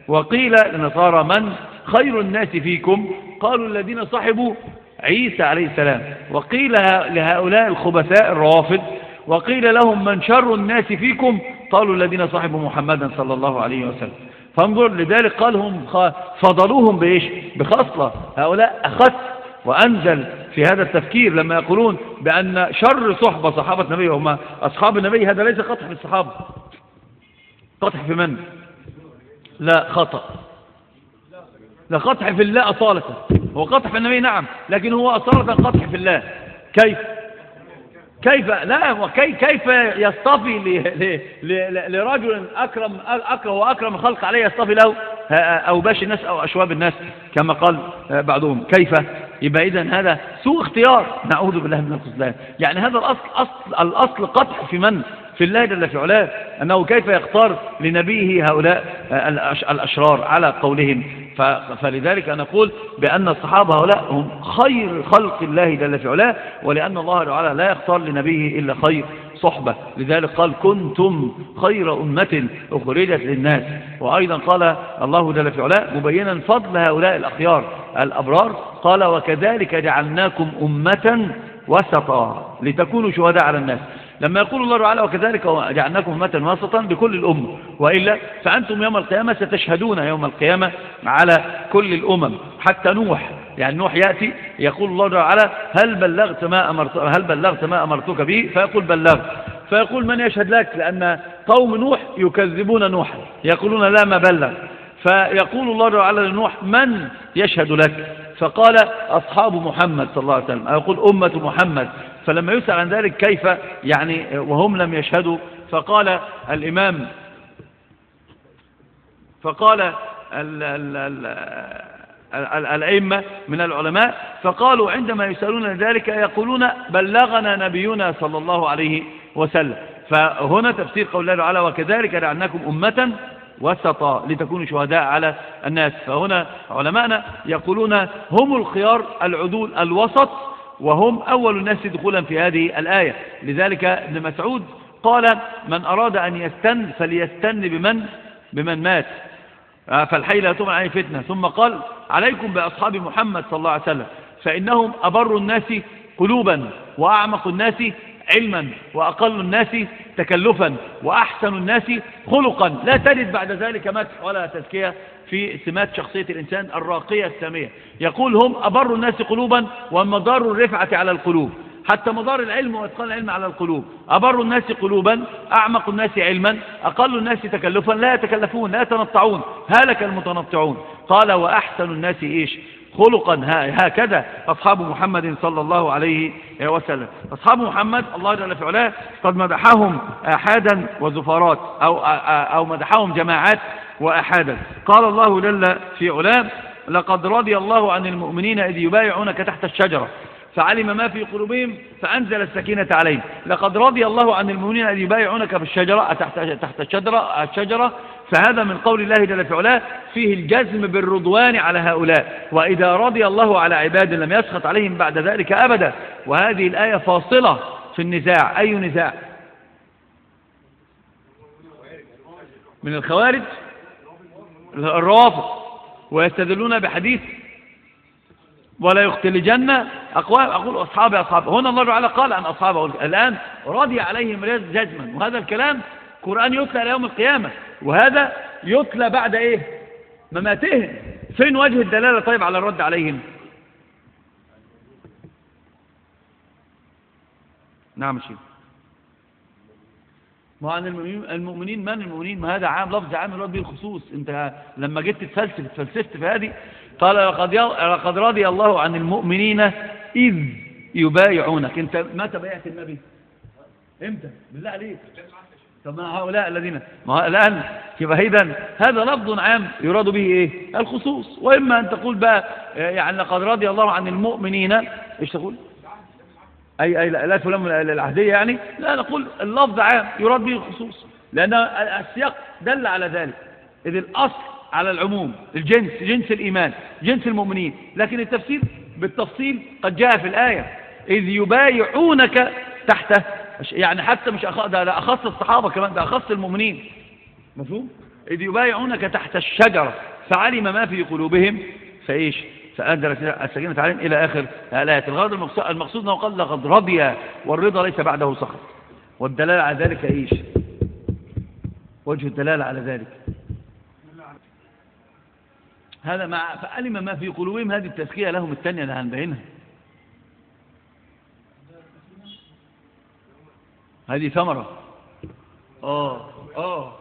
وقيل للنصارى من؟ خير الناس فيكم. قالوا الذين صحبوا عيسى عليه السلام. وقيل لهؤلاء الخبثاء الروافض وقيل لهم من شر الناس فيكم؟ قالوا الذين صحبوا محمدا صلى الله عليه وسلم. فانظر لذلك قال هم فضلوهم بإيش؟ بخصلة. هؤلاء أخذ وأنزل في هذا التفكير لما يقولون بأن شر صحبة صحابة النبي هم أصحاب النبي. هذا ليس قطع في الصحابة. قطع في من؟ لا خطأ. لا قطع في الله أصالة هو قطع في النبي نعم لكن هو أصالة قطع في الله. كيف؟ كيف؟ لا وكيف كيف يصطفي لرجل أكرم أكرم وأكرم الخلق عليه يصطفي له؟ أو باش الناس أو أشواب الناس كما قال بعضهم. كيف؟ يبقى إذا هذا سوء اختيار. نعوذ بالله من الخذلان يعني هذا الأصل أصل الأصل قطع في من؟ في الله جل في علاه. أنه كيف يختار لنبيه هؤلاء الأشرار على قولهم؟ فلذلك نقول بأن الصحابة هؤلاء هم خير خلق الله جل في علاه ولأن الله تعالى لا يختار لنبيه إلا خير صحبة. لذلك قال كنتم خير أمة أخرجت للناس. وأيضا قال الله جل في علاه مبينا فضل هؤلاء الأخيار الأبرار. قال وكذلك جعلناكم أمة وسطا لتكونوا شهداء على الناس. لما يقول الله تعالى وكذلك جعلناكم أمة وسطا بكل الأمة وإلا فأنتم يوم القيامة ستشهدون يوم القيامة على كل الأمم حتى نوح يعني نوح يأتي يقول الله تعالى هل بلغت ما أمرت هل بلغت ما أمرتك به؟ فيقول بلغت. فيقول من يشهد لك؟ لأن قوم نوح يكذبون نوح يقولون لا ما بلغ. فيقول الله تعالى لنوح من يشهد لك؟ فقال أصحاب محمد صلى الله عليه وسلم أو يقول أمة محمد. فلما يسأل عن ذلك كيف يعني وهم لم يشهدوا فقال الإمام فقال ال ال ال الأئمة من العلماء فقالوا عندما يسألون ذلك يقولون بلغنا نبينا صلى الله عليه وسلم. فهنا تفسير قول الله تعالى وكذلك جعلناكم أمة وسطا لتكونوا شهداء على الناس. فهنا علماءنا يقولون هم الخيار العدول الوسط وهم أول الناس دخولا في هذه الآية. لذلك ابن مسعود قال من أراد أن يستن فليستن بمن؟ بمن مات. آه، فالحي لا تمنع عليه فتنة ثم قال عليكم بأصحاب محمد صلى الله عليه وسلم فإنهم أبر الناس قلوبا وأعمق الناس علما وأقل الناس تكلفا وأحسن الناس خلقا. لا تجد بعد ذلك مدح ولا تزكية. في سمات شخصية الإنسان الراقية السامية. يقول هم أبر الناس قلوبا ومدار الرفعة على القلوب. حتى مدار العلم وإتقان العلم على القلوب. أبر الناس قلوبا أعمق الناس علما أقل الناس تكلفا لا يتكلفون لا يتنطعون. هلك المتنطعون. قال وأحسن الناس إيش؟ خلقا. هكذا أصحاب محمد صلى الله عليه وسلم. أصحاب محمد الله جل في علاه قد مدحهم آحادا وزفارات أو, أو مدحهم جماعات وأحادا قال الله جل في علاه لقد رضي الله عن المؤمنين إذ يبايعونك تحت الشجرة فعلم ما في قلوبهم فأنزل السكينة عليهم. لقد رضي الله عن المؤمنين أن يبايعونك في الشجرة تحت, تحت الشجرة, الشجرة. فهذا من قول الله جل في علاه فيه الجزم بالرضوان على هؤلاء وإذا رضي الله على عباد لم يسخط عليهم بعد ذلك أبدا. وهذه الآية فاصلة في النزاع. أي نزاع؟ من الخوارج. الروافض ويستدلون بحديث ولا يختلجن أقوام أقول أصحابي أصحابي. هنا الله تعالى قال عن أصحابه الآن رضي عليهم جزما. وهذا الكلام قرآن يتلى يوم القيامة. وهذا يتلى بعد إيه؟ مماتهم. فين وجه الدلالة طيب على الرد عليهم؟ نعم شيخ. ما عن المؤمنين من المؤمنين؟ ما هذا عام لفظ عام يراد به الخصوص. انت لما جيت تتفلسف اتفلسفت في هذه قال لقد لقد رضي الله عن المؤمنين إذ يبايعونك. انت متى بايعت النبي؟ إمتى؟ بالله عليك. طب ما هؤلاء الذين ما الآن يبقى اذا هذا لفظ عام يراد به إيه؟ الخصوص. وإما أن تقول بقى يعني لقد رضي الله عن المؤمنين. إيش تقول؟ أي, أي لا تلم العهدية يعني؟ لا نقول اللفظ عام يراد به الخصوص لأن السياق دل على ذلك. إذ الأصل على العموم الجنس جنس الإيمان جنس المؤمنين. لكن التفسير بالتفصيل قد جاء في الآية إذ يبايعونك تحت يعني حتى مش أخ... ده, ده أخص الصحابة كمان ده أخص المؤمنين. مفهوم؟ إذ يبايعونك تحت الشجرة فعلم ما في قلوبهم فإيش؟ فأنزل السكينة عليهم إلى آخر الآيات. الغرض المقصود, أنه قال لقد رضي والرضا ليس بعده سخط والدلالة على ذلك إيش؟ وجه الدلالة على ذلك. هذا مع فعلم ما في قلوبهم. هذه التزكية لهم الثانية اللي هنبينها. هذه ثمرة. آه آه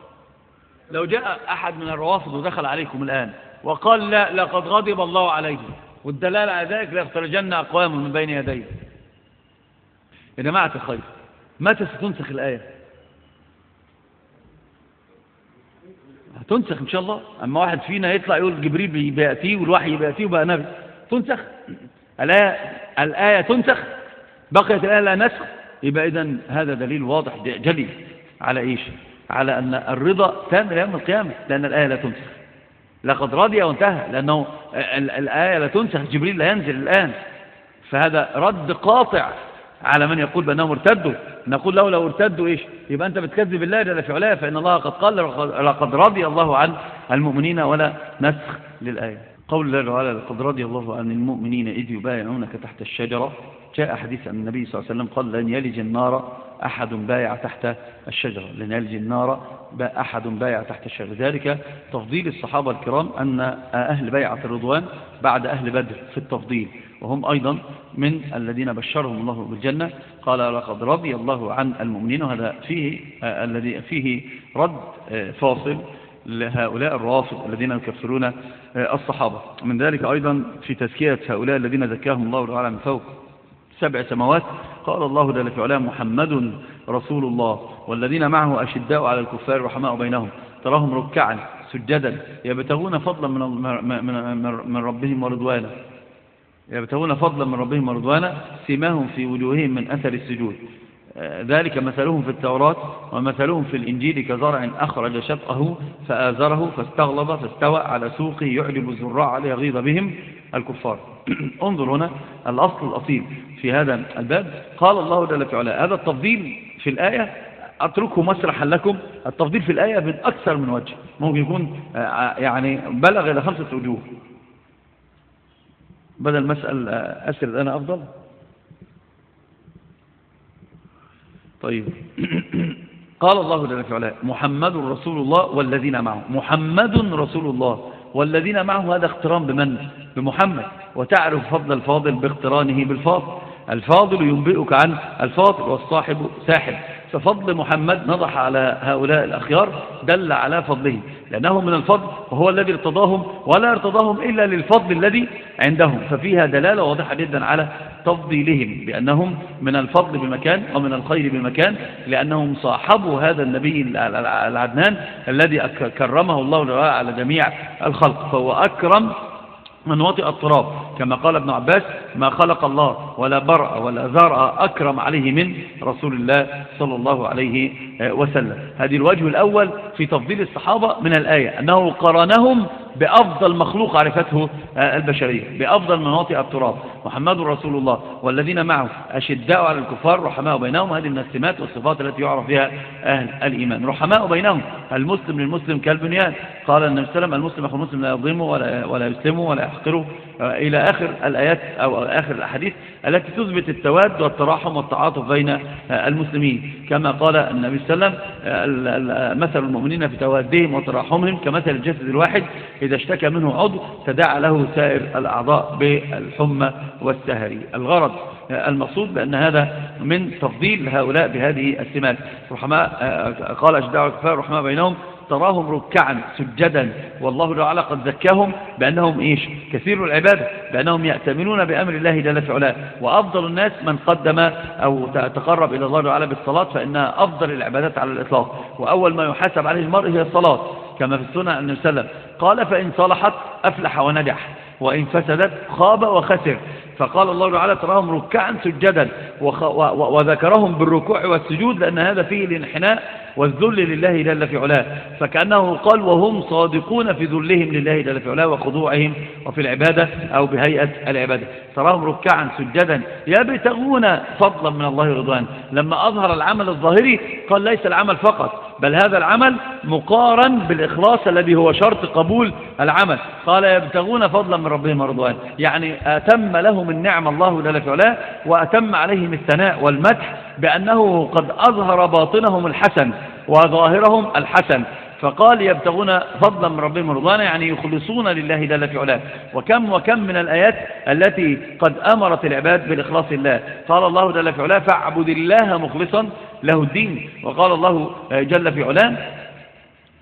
لو جاء أحد من الروافض ودخل عليكم الآن وقال لا لقد غضب الله عليه. والدلالة على ذلك ليخترجن أقوام من بين يديه. يا جماعة الخير متى ستنسخ الآية؟ هتنسخ إن شاء الله. أما واحد فينا يطلع يقول جبريل بيأتيه والوحي بيأتيه وبقى نبي. تنسخ؟ الآية, الآية تنسخ؟ بقيت الآية لا نسخ؟ يبقى إذن هذا دليل واضح جلي على إيش؟ على أن الرضا تام يوم القيامة لأن الآية لا تنسخ. لقد رضي وانتهى لأنه الآية لا تنسخ جبريل لا ينزل الآن. فهذا رد قاطع على من يقول بأنهم ارتدوا. نقول له لو ارتدوا إيش؟ يبقى أنت بتكذب الله جل في علاه فإن الله قد قال لقد رضي الله عن المؤمنين ولا نسخ للآية. قول الله تعالى لقد رضي الله عن المؤمنين إذ يبايعونك تحت الشجرة. جاء حديث عن النبي صلى الله عليه وسلم قال لن يلج النار أحد بايع تحت الشجرة. لن يلج النار أحد بايع تحت الشجرة. ذلك تفضيل الصحابة الكرام أن أهل بيعة الرضوان بعد أهل بدر في التفضيل وهم أيضا من الذين بشرهم الله بالجنة. قال لقد رضي الله عن المؤمنين. وهذا فيه الذي فيه رد فاصل لهؤلاء الروافض الذين يكفرون الصحابة. من ذلك أيضا في تزكية هؤلاء الذين زكاهم الله تعالى من فوق سبع سماوات. قال الله جل في علاه محمد رسول الله والذين معه أشداء على الكفار رحماء بينهم تراهم ركعا سجدا يبتغون فضلا من من ربهم ورضوانا. يبتغون فضلا من ربهم ورضوانا سماهم في وجوههم من أثر السجود. ذلك مثلهم في التوراة ومثلهم في الإنجيل كزرع أخرج شطأه فآزره فاستغلظ فاستوى على سوقه يعجب الزراع ليغيظ بهم الكفار. انظر هنا الأصل الأصيل في هذا الباب. قال الله جل في علا هذا التفضيل في الآية أتركه مسرحا لكم. التفضيل في الآية من أكثر من وجه ممكن يكون يعني بلغ إلى خمسة وجوه. بدل مسأل أسرد أنا أفضل. طيب. قال الله جل في محمد رسول الله والذين معه. محمد رسول الله والذين معه هذا اقتران بمن؟ بمحمد. وتعرف فضل الفاضل باقترانه بالفاضل. الفاضل ينبئك عن الفاضل والصاحب ساحب. ففضل محمد نضح على هؤلاء الأخيار دل على فضله لأنه من الفضل وهو الذي ارتضاهم ولا ارتضاهم إلا للفضل الذي عندهم ففيها دلالة واضحة جدا على تفضيلهم بأنهم من الفضل بمكان ومن الخير بمكان لأنهم صاحبوا هذا النبي العدنان الذي كرمه الله على جميع الخلق فهو أكرم من وطئ التراب كما قال ابن عباس ما خلق الله ولا برأ ولا ذرأ أكرم عليه من رسول الله صلى الله عليه وسلم. هذه الوجه الأول في تفضيل الصحابة من الآية أنه قرنهم بأفضل مخلوق عرفته البشرية بأفضل مناطق التراب. محمد رسول الله والذين معه أشداء على الكفار رحماء بينهم هذه من السمات والصفات التي يعرف بها أهل الإيمان. رحماء بينهم المسلم للمسلم كالبنيان. قال النبي صلى الله عليه وسلم المسلم أخو المسلم لا يظلمه ولا, ولا يسلمه ولا يحقره. إلى آخر الآيات أو آخر الأحاديث التي تثبت التواد والتراحم والتعاطف بين المسلمين. كما قال النبي صلى الله عليه وسلم مثل المؤمنين في توادهم وتراحمهم كمثل الجسد الواحد إذا اشتكى منه عضو تداعى له سائر الأعضاء بالحمى والسهر. الغرض المقصود بأن هذا من تفضيل هؤلاء بهذه السمات. رحماء قال أشداء الكفار رحماء بينهم تراهم ركعا سجدا. والله تعالى قد زكاهم بأنهم إيش؟ كثير العبادة بأنهم يأتمنون بأمر الله جل في علاه. وأفضل الناس من قدم أو تقرب إلى الله تعالى بالصلاة فإنها أفضل العبادات على الإطلاق. وأول ما يحاسب عليه المرء هي الصلاة كما في السنة أن وسلم. قال فإن صلحت أفلح ونجح وإن فسدت خاب وخسر. فقال الله تعالى تراهم ركعا سجدا. وذكرهم بالركوع والسجود لأن هذا فيه الانحناء والذل لله جل في علاه. فكأنه قال وهم صادقون في ذلهم لله جل في علاه وخضوعهم وفي العبادة أو بهيئة العبادة. تراهم ركعا سجدا. يبتغون فضلا من الله رضوان. لما أظهر العمل الظاهري قال ليس العمل فقط بل هذا العمل مقارن بالإخلاص الذي هو شرط قبول العمل. قال يبتغون فضلا من ربهم ورضوان. يعني أتم لهم النعم الله جل في علاه وأتم عليهم الثناء والمدح بأنه قد أظهر باطنهم الحسن. وظاهرهم الحسن. فقال يبتغون فضلا من ربهم ورضوانا يعني يخلصون لله جل في علاه. وكم وكم من الآيات التي قد أمرت العباد بالإخلاص لله قال الله جل في علاه فاعبد الله مخلصا له الدين. وقال الله جل في علاه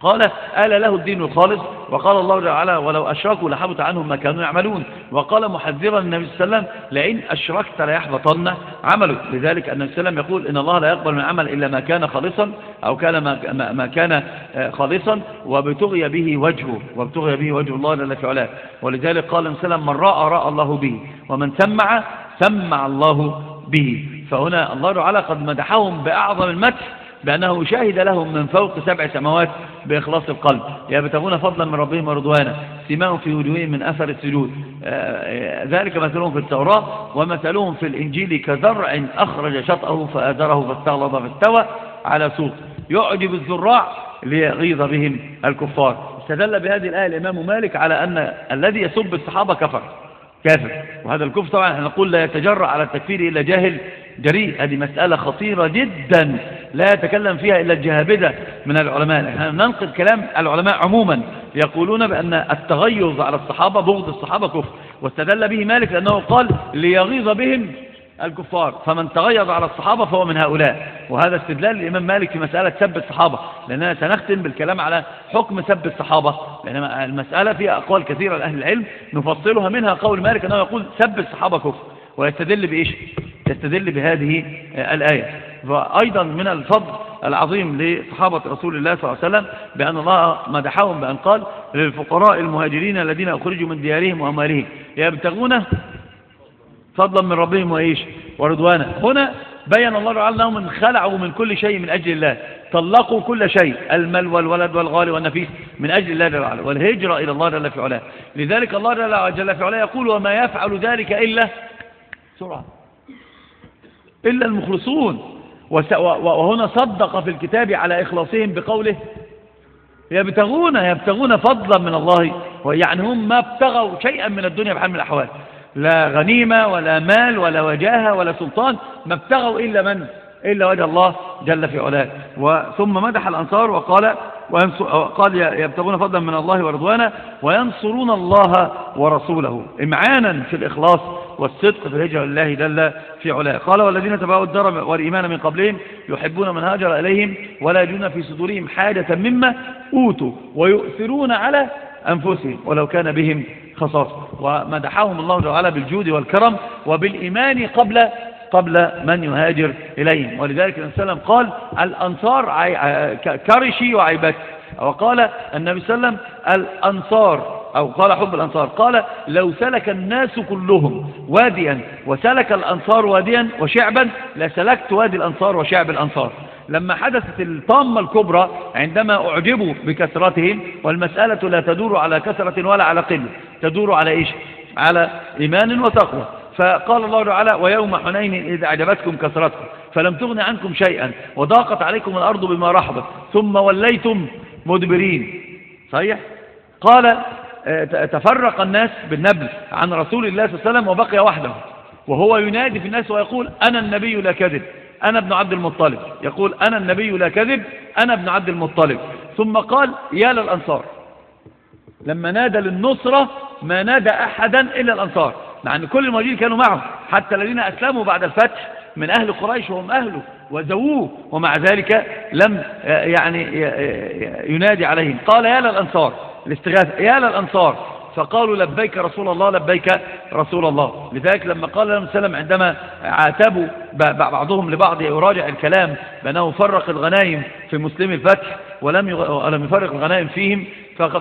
قال آل له الدين الخالص وقال الله تعالى ولو أشركوا لحبط عنهم ما كانوا يعملون. وقال محذرا النبي صلى الله عليه وسلم لئن أشركت ليحبطن عملك. لذلك النبي صلى الله عليه وسلم يقول إن الله لا يقبل من عمل إلا ما كان خالصا أو كان ما, ما كان آه، خالصا وابتغي به وجهه وابتغي به وجه الله جل في علاه ولذلك قال النبي صلى الله عليه وسلم من رأى رأى الله به. ومن سمع سمع الله به. فهنا الله تعالى قد مدحهم بأعظم المدح بأنه شاهد لهم من فوق سبع سماوات بإخلاص القلب. يبتغون فضلا من ربهم ورضوانا. سماهم في وجوههم من أثر السجود. آه، آه، ذلك مثلهم في التوراة ومثلهم في الإنجيل كزرع أخرج شطأه فآزره فاستغلظ فاستوى على سوق. يعجب الزراع ليغيظ بهم الكفار. استدل بهذه الآية الإمام مالك على أن الذي يسب الصحابة كفر. كافر. وهذا الكفر طبعا نقول لا يتجرأ على التكفير إلا جاهل جريء. هذه مسألة خطيرة جدا لا يتكلم فيها إلا الجهابدة من العلماء. نحن ننقل كلام العلماء عموما يقولون بأن التغيظ على الصحابة بغض الصحابة كفر. واستدل به مالك لأنه قال ليغيظ بهم الكفار. فمن تغيظ على الصحابة فهو من هؤلاء. وهذا استدلال الإمام مالك في مسألة سب الصحابة. لأننا سنختم بالكلام على حكم سب الصحابة. لأن المسألة فيها أقوال كثيرة لأهل العلم. نفصلها منها قول مالك أنه يقول سب الصحابة كفر. ويستدل بإيش؟ يستدل بهذه الآية. وأيضا من الفضل العظيم لصحابة رسول الله صلى الله عليه وسلم بأن الله مدحهم بأن قال للفقراء المهاجرين الذين أخرجوا من ديارهم وأموالهم يبتغون فضلا من ربهم وإيش؟ ورضوانا. هنا بين الله تعالى أنهم انخلعوا من كل شيء من أجل الله طلقوا كل شيء المال والولد والغالي والنفيس من أجل الله جل وعلا والهجرة إلى الله جل في علاه لذلك الله جل في علاه يقول وما يفعل ذلك إلا سرعة إلا المخلصون. وهنا صدق في الكتاب على إخلاصهم بقوله يبتغون يبتغون فضلا من الله يعني هم ما ابتغوا شيئا من الدنيا بحال من الأحوال. لا غنيمة ولا مال ولا وجاهة ولا سلطان ما ابتغوا إلا من؟ إلا وجه الله جل في علاه. ثم مدح الأنصار وقال قال يبتغون فضلا من الله ورضوانا وينصرون الله ورسوله. إمعانا في الإخلاص والصدق في الهجرة لله جل في علاه. قال والذين تبعوا الدار والإيمان من قبلهم يحبون من هاجر إليهم ولا يجون في صدورهم حاجة مما أوتوا ويؤثرون على أنفسهم ولو كان بهم خصاصة ومدحهم الله تعالى بالجود والكرم وبالإيمان قبل قبل من يهاجر إليهم. ولذلك النبي صلى الله عليه وسلم قال الأنصار كرشي وعيبتي. وقال النبي صلى الله عليه وسلم الأنصار أو قال حب الأنصار قال لو سلك الناس كلهم واديا وسلك الأنصار واديا وشعبا لسلكت وادي الأنصار وشعب الأنصار. لما حدثت الطامة الكبرى عندما أعجبوا بكثرتهم والمسألة لا تدور على كثرة ولا على قلة تدور على إيش؟ على إيمان وتقوى. فقال الله تعالى ويوم حنين إذا أعجبتكم كثرتكم فلم تغن عنكم شيئا وضاقت عليكم الأرض بما رحبت ثم وليتم مدبرين. صحيح؟ قال تفرق الناس بالنبل عن رسول الله صلى الله عليه وسلم وبقي وحده. وهو ينادي في الناس ويقول أنا النبي لا كذب أنا ابن عبد المطلب. يقول أنا النبي لا كذب أنا ابن عبد المطلب. ثم قال يا للأنصار. لما نادى للنصرة ما نادى أحدا إلا الأنصار مع أن كل المهاجرين كانوا معه حتى الذين أسلموا بعد الفتح من أهل قريش وهم أهله وزووه ومع ذلك لم يعني ينادي عليهم. قال يا للأنصار. الاستغاثة. يا للأنصار فقالوا لبيك رسول الله لبيك رسول الله. لذلك لما قال لهم سلم عندما عاتبوا بعضهم لبعض يراجع الكلام بأنه فرق الغنائم في مسلم الفتح ولم ولم يفرق الغنائم فيهم.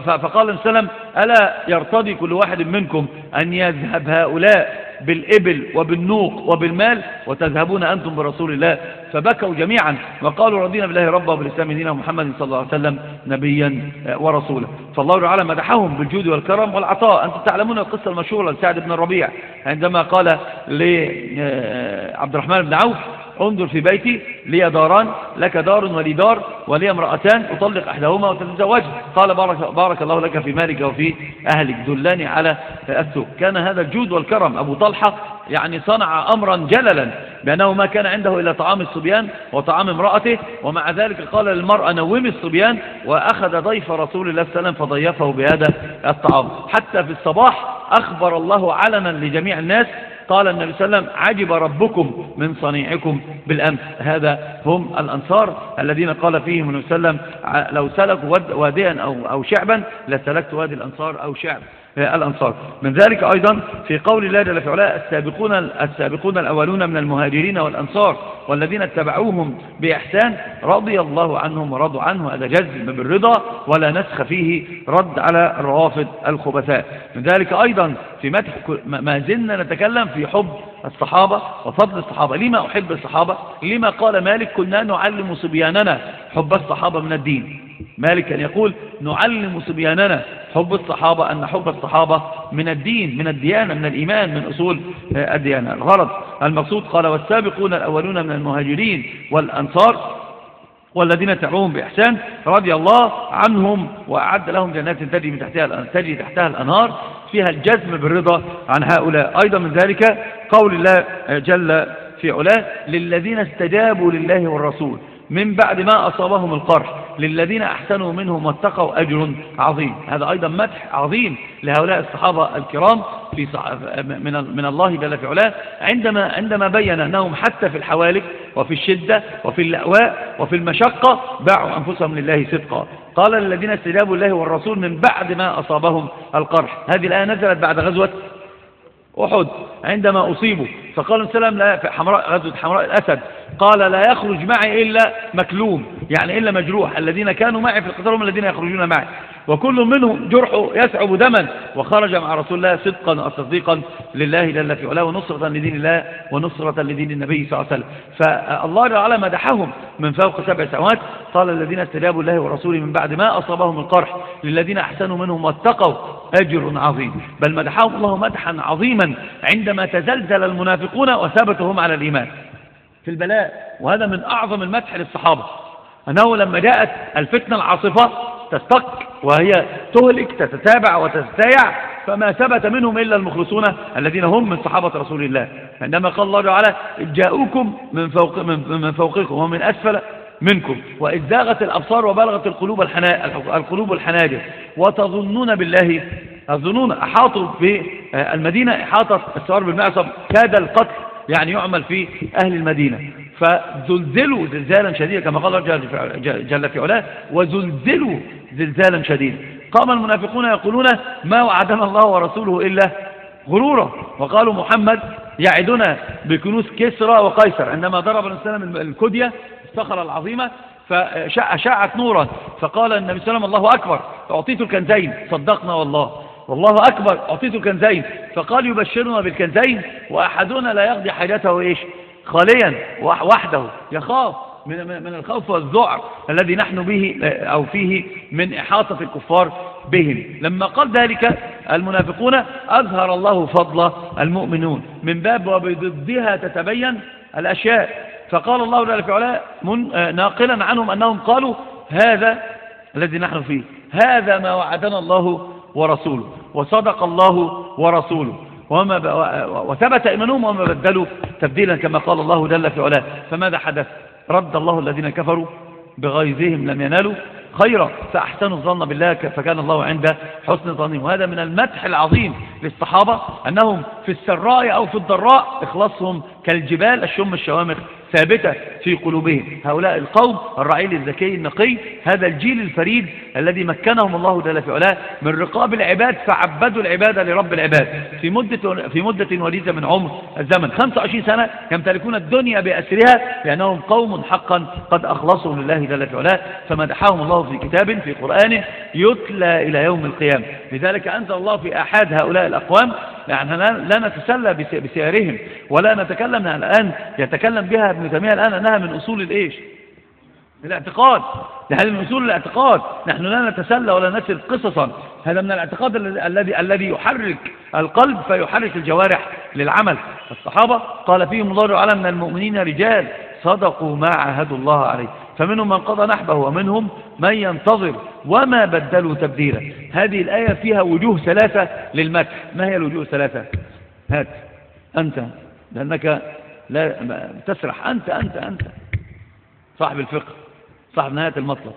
فقال سلم ألا يرتضي كل واحد منكم أن يذهب هؤلاء؟ بالإبل وبالنوق وبالمال وتذهبون أنتم برسول الله. فبكوا جميعا وقالوا رضينا بالله ربا وبالإسلام دينا محمد صلى الله عليه وسلم نبيا ورسولا. فالله تعالى مدحهم بالجود والكرم والعطاء. أنتم تعلمون القصة المشهورة لسعد بن الربيع عندما قال لعبد الرحمن بن عوف انظر في بيتي لي داران لك دار ولي دار ولي امرأتان أطلق إحداهما وتتزوجها قال بارك, بارك الله لك في مالك وفي أهلك. دلاني على السوق كان هذا الجود والكرم. أبو طلحة يعني صنع أمرا جللا بأنه ما كان عنده إلا طعام الصبيان وطعام امرأته. ومع ذلك قال للمرأة نومي الصبيان. وأخذ ضيف رسول الله وسلم فضيفه بهذا الطعام. حتى في الصباح أخبر الله علنا لجميع الناس قال النبي صلى الله عليه وسلم عجب ربكم من صنيعكم بالأمس. هذا هم الأنصار الذين قال فيهم النبي صلى الله عليه وسلم لو سلكوا واديا أو, شعبا لسلكت وادي الأنصار أو شعب. الأنصار. من ذلك أيضا في قول الله جل في علاه السابقون, السابقون الأولون من المهاجرين والأنصار والذين اتبعوهم بإحسان رضي الله عنهم ورضوا عنه هذا جزم بالرضا ولا نسخ فيه رد على الروافد الخبثاء. من ذلك أيضا في مدح ما زلنا نتكلم في حب الصحابة وفضل الصحابة. لما أحب الصحابة؟ لما قال مالك كنا نعلم صبياننا حب الصحابة من الدين. مالك كان يقول نعلم صبياننا حب الصحابة أن حب الصحابة من الدين من الديانة من الإيمان من أصول الديانة. الغرض المقصود قال والسابقون الأولون من المهاجرين والأنصار والذين تبعوهم بإحسان رضي الله عنهم وأعد لهم جنات تجري من تحتها تجري تحتها الأنهار فيها الجزم بالرضا عن هؤلاء. أيضا من ذلك قول الله جل في علاه للذين استجابوا لله والرسول. من بعد ما أصابهم القرح للذين أحسنوا منهم واتقوا أجر عظيم. هذا أيضا مدح عظيم لهؤلاء الصحابة الكرام في من الله جل في علاه. عندما عندما بين أنهم حتى في الحوالك وفي الشدة وفي اللأواء وفي المشقة باعوا أنفسهم لله صدقا. قال الذين استجابوا الله والرسول من بعد ما أصابهم القرح. هذه الآية نزلت بعد غزوة أحد عندما أصيبوا فقال السلام لا في حمراء غزوة حمراء الأسد. قال لا يخرج معي إلا مكلوم يعني إلا مجروح الذين كانوا معي في القتال هم الذين يخرجون معي. وكل منهم جرحه يسعب دما. وخرج مع رسول الله صدقا وتصديقا لله جل في علاه ونصرة لدين الله ونصرة لدين النبي صلى الله عليه وسلم. فالله تعالى مدحهم من فوق سبع سماوات. قال الذين استجابوا الله ورسوله من بعد ما أصابهم القرح للذين أحسنوا منهم واتقوا أجر عظيم. بل مدحهم الله مدحا عظيما عندما تزلزل المنافقون وثبتوا هم على الإيمان. في البلاء. وهذا من أعظم المدح للصحابة. أنه لما جاءت الفتنة العاصفة تستق وهي تهلك تتتابع وتستيع فما ثبت منهم إلا المخلصون الذين هم من صحابة رسول الله. عندما قال الله تعالى جاءوكم من, فوق من فوقكم ومن أسفل منكم. وإذ زاغت الأبصار وبلغت القلوب, القلوب الحناجر. وتظنون بالله الظنون أحاطوا بالمدينة إحاطة السوار بالمعصم. كاد القتل يعني يعمل في أهل المدينة. فزلزلوا زلزالا شديدا كما قال الله جل في علاه. وزلزلوا زلزالا شديدا. قام المنافقون يقولون ما وعدنا الله ورسوله إلا غرورا. وقالوا محمد يعدنا بكنوز كسرى وقيصر. عندما ضرب الإسلام الكدية الصخرة العظيمة فشعت نورا فقال النبي صلى الله عليه وسلم الله أكبر أعطيت الكنزين. صدقنا والله. والله أكبر أعطيت الكنزين. فقال يبشرنا بالكنزين وأحدنا لا يقضي حاجته إيش؟ خاليا وحده. يخاف. من من الخوف والذعر الذي نحن به أو فيه من إحاطة الكفار بهم. لما قال ذلك المنافقون أظهر الله فضل المؤمنون. من باب وبضدها تتبين الأشياء. فقال الله جل في علاه ناقلا عنهم أنهم قالوا هذا الذي نحن فيه هذا ما وعدنا الله ورسوله وصدق الله ورسوله. وما وثبت إيمانهم وما بدلوا تبديلا كما قال الله جل في علاه. فماذا حدث؟ رد الله الذين كفروا بغيظهم لم ينالوا خيرا فأحسنوا الظن بالله فكان الله عند حسن ظنهم. وهذا من المدح العظيم للصحابة أنهم في السراء أو في الضراء إخلاصهم كالجبال الشم الشوامخ ثابتة في قلوبهم. هؤلاء القوم الرعيل الذكي النقي هذا الجيل الفريد الذي مكنهم الله جل في علاه من رقاب العباد فعبدوا العبادة لرب العباد. في مدة, في مدة وليدة من عمر الزمن 25 سنة يمتلكون الدنيا بأسرها لأنهم قوم حقا قد أخلصوا لله جل في علاه فمدحهم الله في كتاب في قرآن يتلى إلى يوم القيامة. لذلك أنزل الله في أحد هؤلاء الأقوام يعني لا نتسلى بسيارهم ولا نتكلم الآن يتكلم بها ابن تيمية الآن أنها من أصول الإيش؟ الاعتقاد. هذه من أصول الاعتقاد. نحن لا نتسلى ولا نسل قصصا. هذا من الاعتقاد الذي الذي يحرك القلب فيحرك الجوارح للعمل. الصحابة قال فيهم الله تعالى من المؤمنين رجال صدقوا ما عاهدوا الله عليه. فمنهم من قضى نحبه ومنهم من ينتظر وما بدلوا تبديلا. هذه الآية فيها وجوه ثلاثة للمدح. ما هي الوجوه الثلاثة؟ هات. أنت. لأنك لا تسرح. أنت أنت أنت. صاحب الفقه. صاحب نهاية المطلب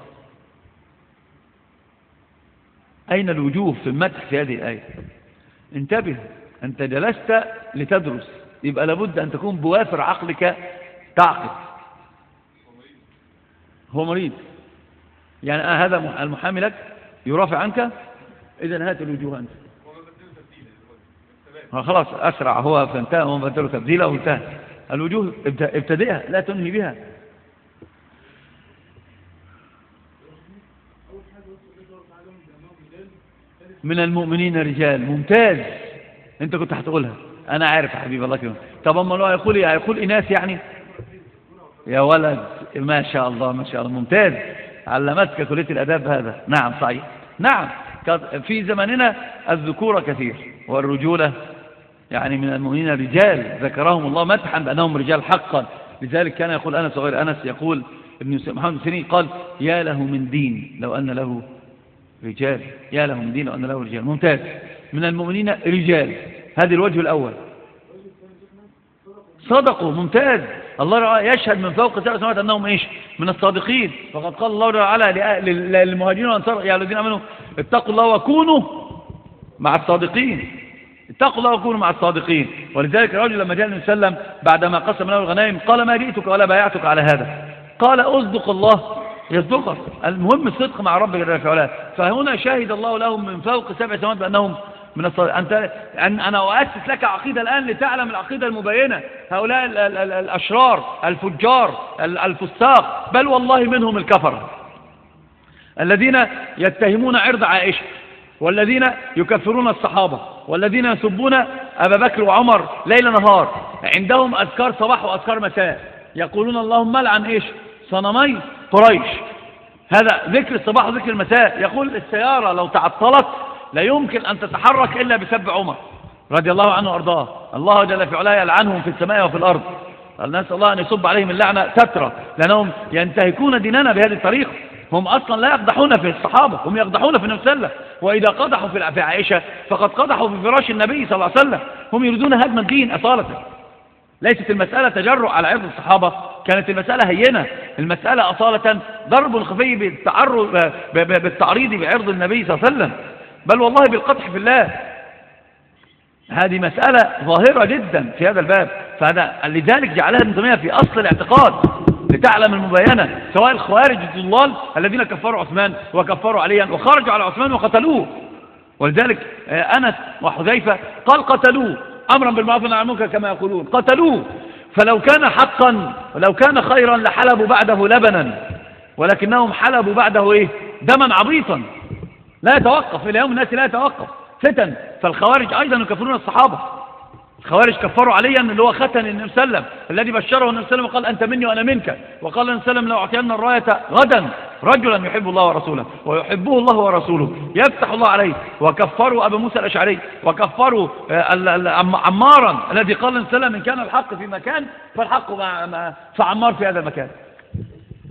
أين الوجوه في المدح في هذه الآية؟ انتبه. أنت جلست لتدرس. يبقى لابد أن تكون بوافر عقلك تعقل هو مريض. يعني آه هذا المحامي لك يرافع عنك إذا هات الوجوه أنت. خلاص أسرع. هو فانتهى ومن بدله تبديله وانتهى الوجوه ابتدئها لا تنهي بها. من المؤمنين رجال. ممتاز. أنت كنت هتقولها أنا عارف يا حبيبي الله يكرمك طب أما لو هيقول إيه؟ هيقول إناث يعني؟ يا ولد. ما شاء الله ما شاء الله. ممتاز. علمتك كلية الأداب هذا. نعم صحيح. نعم. في زماننا الذكورة كثير والرجولة يعني من المؤمنين رجال. ذكرهم الله مدحا بأنهم رجال حقا. لذلك كان يقول أنس وغير أنس يقول ابن محمد سنين قال يا له من دين. لو أن له رجال. يا له من دين لو أن له رجال. ممتاز. من المؤمنين رجال. هذه الوجه الأول. صدقوا. ممتاز. الله يشهد من فوق سبع سماوات أنهم إيش؟ من الصادقين. فقد قال الله تعالى للمهاجرين والأنصار يا الذين آمنوا اتقوا الله وكونوا مع الصادقين. اتقوا الله وكونوا مع الصادقين. ولذلك الرجل لما جاء النبي صلى الله عليه وسلم بعدما قسم له الغنائم قال ما جئتك ولا بايعتك على هذا. قال أصدق الله يصدقك. المهم الصدق مع ربك جل وعلا. فهنا شهد الله لهم من فوق سبع سماوات بأنهم من الصالح أنت أنا أؤسس لك عقيدة الآن لتعلم العقيدة المبينة. هؤلاء الأشرار الفجار الفساق بل والله منهم الكفر الذين يتهمون عرض عائشة والذين يكفرون الصحابة والذين يسبون أبا بكر وعمر ليل نهار. عندهم أذكار صباح وأذكار مساء. يقولون اللهم لعن إيش؟ صنمي قريش. هذا ذكر الصباح وذكر المساء يقول السيارة لو تعطلت لا يمكن أن تتحرك إلا بسب عمر رضي الله عنه وأرضاه. الله جل في علاه يلعنهم في السماء وفي الأرض. نسأل الله أن يصب عليهم اللعنة تترى لأنهم ينتهكون ديننا بهذه الطريقة. هم أصلا لا يقدحون في الصحابة هم يقدحون في النبي صلى الله. عليه وسلم وإذا قدحوا في عائشة فقد قدحوا في فراش النبي صلى الله عليه وسلم. هم يريدون هدم الدين أصالة. ليست المسألة تجرؤ على عرض الصحابة كانت المسألة هينة. المسألة أصالة ضرب خفي بالتعرض بالتعريض بعرض النبي صلى الله عليه وسلم. بل والله بالقطح في الله. هذه مسألة ظاهرة جدا في هذا الباب. فهذا لذلك جعلها ابن في أصل الاعتقاد لتعلم المباينة سواء الخوارج الضلال الذين كفروا عثمان وكفروا عليا وخرجوا على عثمان وقتلوه. ولذلك آه، أنس وحذيفة قال قتلوه أمرا بالمعروف عن المنكر كما يقولون قتلوه. فلو كان حقا ولو كان خيرا لحلبوا بعده لبنا ولكنهم حلبوا بعده إيه؟ دما عبيطا. لا يتوقف إلى يوم الناس لا يتوقف. فتن. فالخوارج أيضا يكفرون الصحابة. الخوارج كفروا عليا اللي هو ختن النبي صلى الله عليه وسلم. الذي بشره النبي صلى الله عليه وسلم وقال أنت مني وأنا منك. وقال النبي صلى الله عليه وسلم لو أعطينا الراية غدا رجلا يحب الله ورسوله ويحبه الله ورسوله. يفتح الله عليه. وكفروا أبا موسى الأشعري. وكفروا آه، عمارا. الذي قال النبي صلى الله عليه وسلم إن كان الحق في مكان فالحق مع فعمار في هذا المكان.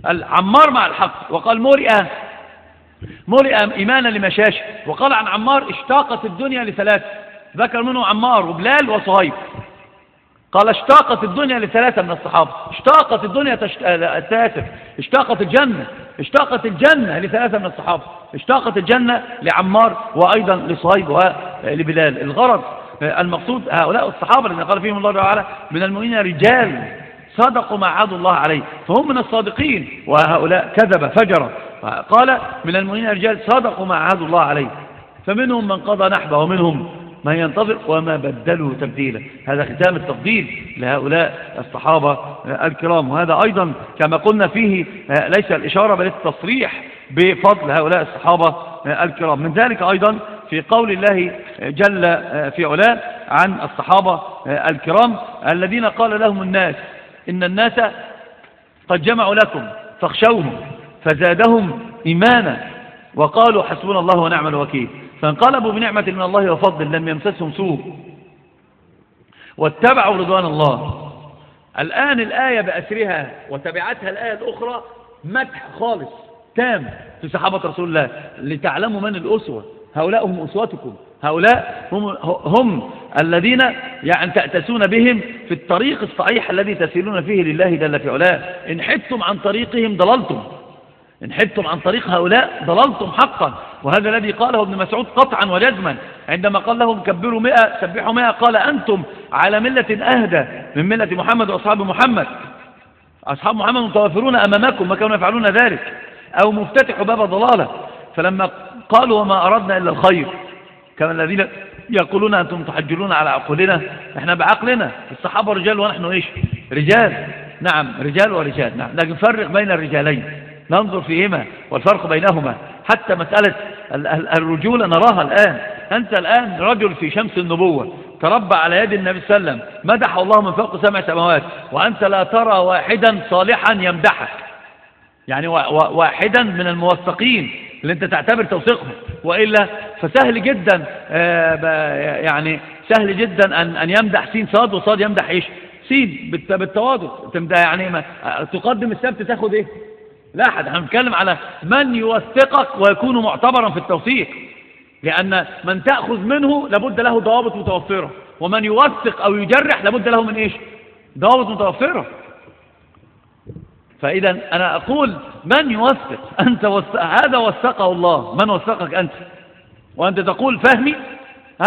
العمار مع الحق. وقال مرئ مرئ إيمانا لمشاشه وقال عن عمار اشتاقت الدنيا لثلاث. ذكر منه عمار وبلال وصهيب. قال اشتاقت الدنيا لثلاثة من الصحابة. اشتاقت الدنيا تشت... تاسف اشتاقت الجنة. اشتاقت الجنة لثلاثة من الصحابة. اشتاقت الجنة لعمار وأيضا لصهيب ولبلال الغرض المقصود هؤلاء الصحابة الذين قال فيهم الله تعالى من المؤمنين رجال صدقوا ما عادوا الله عليه فهم من الصادقين وهؤلاء كذب فجر قال من المؤمنين رجال صدقوا ما عادوا الله عليه. فمنهم من قضى نحبه ومنهم من ينتظر وما بدلوا تبديلا. هذا ختام التفضيل لهؤلاء الصحابة الكرام. وهذا أيضا كما قلنا فيه ليس الإشارة بل التصريح بفضل هؤلاء الصحابة الكرام. من ذلك أيضا في قول الله جل في علاه عن الصحابة الكرام الذين قال لهم الناس إن الناس قد جمعوا لكم فاخشوهم فزادهم إيمانا وقالوا حسبنا الله ونعم الوكيل. فانقلبوا بنعمة من الله وفضل لم يمسسهم سوء. واتبعوا رضوان الله. الآن الآية بأسرها وتبعتها الآية الأخرى مدح خالص تام في صحابة رسول الله. لتعلموا من الأسوة. هؤلاء هم أسوتكم. هؤلاء هم, هم الذين يعني تأتسون بهم في الطريق الصحيح الذي تسيرون فيه لله جل في علاه. إن حدتم عن طريقهم ضللتم. إن حدتم عن طريق هؤلاء ضللتم حقا. وهذا الذي قاله ابن مسعود قطعا وجزما. عندما قال لهم كبروا مئة سبحوا مئة قال أنتم على ملة أهدى من ملة محمد وأصحاب محمد. أصحاب محمد متوافرون أمامكم ما كانوا يفعلون ذلك. أو مفتتحوا باب ضلالة. فلما قالوا وما أردنا إلا الخير كما الذين يقولون أنتم تحجرون على عقولنا إحنا بعقلنا الصحابة رجال ونحن إيش؟ رجال. نعم رجال ورجال نعم. لكن فرق بين الرجالين ننظر فيهما والفرق بينهما. حتى مسألة الرجولة نراها الآن. أنت الآن رجل في شمس النبوة تربى على يد النبي صلى الله عليه وسلم مدح الله من فوق سبع سماوات وأنت لا ترى واحدا صالحا يمدحك. يعني واحدا من الموثقين اللي أنت تعتبر توثيقهم وإلا فسهل جدا آه، يعني سهل جدا أن, أن يمدح سين صاد وصاد يمدح إيش؟ سين بالتواضع. يعني ما تقدم السبت تاخد إيه؟ لا أحد. إحنا بنتكلم على من يوثقك ويكون معتبرا في التوثيق. لأن من تأخذ منه لابد له ضوابط متوفرة. ومن يوثق أو يجرح لابد له من إيش؟ ضوابط متوفرة. فإذا أنا أقول من يوثق؟ أنت وثق هذا وثقه الله. من وثقك أنت؟ وأنت تقول فهمي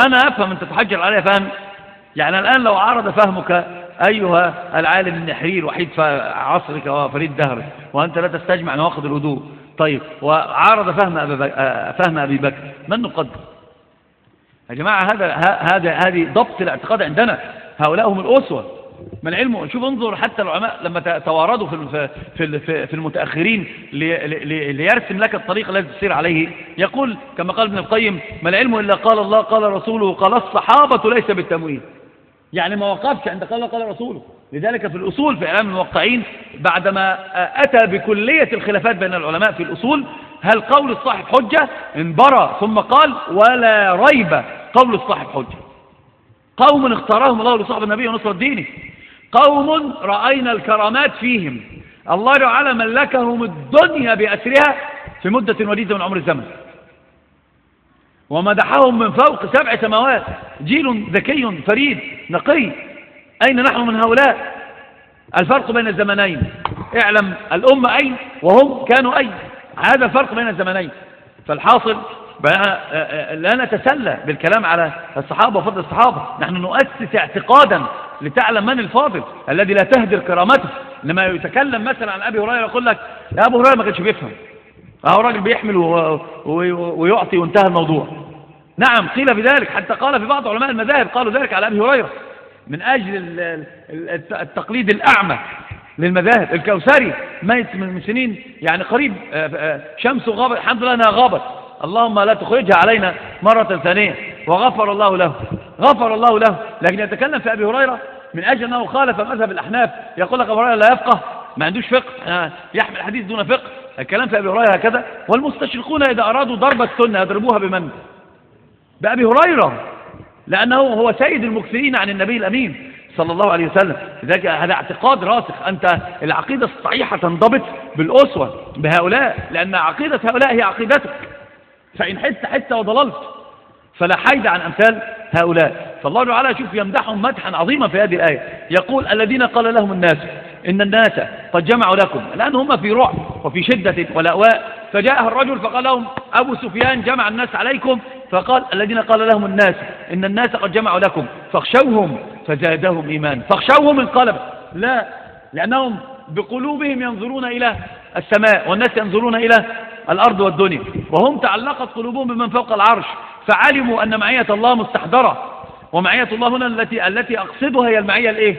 أنا أفهم أنت تحجر علي فهم يعني الآن لو عرض فهمك أيها العالم النحرير وحيد عصرك وفريد دهرك وأنت لا تستجمع نواقض الوضوء طيب وعارض فهم فهم أبي بكر من نقدر يا جماعة هذا هذا هذه ضبط الاعتقاد عندنا. هؤلاء هم الأسوة. ما العلم؟ شوف انظر حتى العلماء لما تواردوا في في في المتأخرين ليرسم لك الطريق الذي تسير عليه. يقول كما قال ابن القيم ما العلم إلا قال الله قال رسوله قال الصحابة ليس بالتمويل. يعني ما وقفش عند قال الله قال رسوله. لذلك في الأصول في إعلام الموقعين بعدما أتى بكلية الخلافات بين العلماء في الأصول هل قول الصاحب حجة؟ انبرى. ثم قال ولا ريب قول الصاحب حجة. قوم اختارهم الله لصحب النبي ونصر الدين. قوم رأينا الكرامات فيهم. الله تعالى ملكهم الدنيا بأسرها في مدة وديدة من عمر الزمن. ومدحهم من فوق سبع سماوات. جيل ذكي فريد نقي. أين نحن من هؤلاء؟ الفرق بين الزمنين. اعلم الأمة أين وهم كانوا أين. هذا الفرق بين الزمنين. فالحاصل لا نتسلى بالكلام على الصحابة وفضل الصحابة. نحن نؤسس اعتقادا. لتعلم من الفاضل الذي لا تهدر كرامته لما يتكلم مثلا عن أبي هريرة يقول لك يا أبو هريرة ما كانش بيفهم. أهو راجل بيحمل ويعطي وانتهى الموضوع. نعم قيل بذلك حتى قال في بعض علماء المذاهب قالوا ذلك على أبي هريرة. من أجل التقليد الأعمى للمذاهب. الكوثري ميت من سنين يعني قريب آه، آه، شمسه غابت الحمد لله أنها غابت. اللهم لا تخرجها علينا مرة ثانية. وغفر الله له. غفر الله له. لكن يتكلم في أبي هريرة من أجل أنه خالف مذهب الأحناف. يقول لك أبو هريرة لا يفقه ما عندوش فقه آه، يحمل الحديث دون فقه. الكلام في أبي هريرة هكذا. والمستشرقون إذا أرادوا ضرب السنة يضربوها بمن؟ بأبي هريرة. لأنه هو سيد المكثرين عن النبي الأمين صلى الله عليه وسلم. لذلك هذا اعتقاد راسخ. أنت العقيدة الصحيحة تنضبط بالأسوة بهؤلاء. لأن عقيدة هؤلاء هي عقيدتك. فإن حدت حدت وضللت. فلا حيد عن أمثال هؤلاء. فالله تعالى شوف يمدحهم مدحا عظيما في هذه الآية. يقول الذين قال لهم الناس إن الناس قد جمعوا لكم الآن هم في رعب وفي شدة ولأواء. فجاء الرجل فقال لهم أبو سفيان جمع الناس عليكم؟ فقال الذين قال لهم الناس إن الناس قد جمعوا لكم فاخشوهم فزادهم إيمان. فاخشوهم انقلب. لا لأنهم بقلوبهم ينظرون إلى السماء والناس ينظرون إلى الأرض والدنيا. وهم تعلقت قلوبهم بمن فوق العرش. فعلموا أن معية الله مستحضرة ومعية الله هنا التي التي أقصدها هي المعية الإيه؟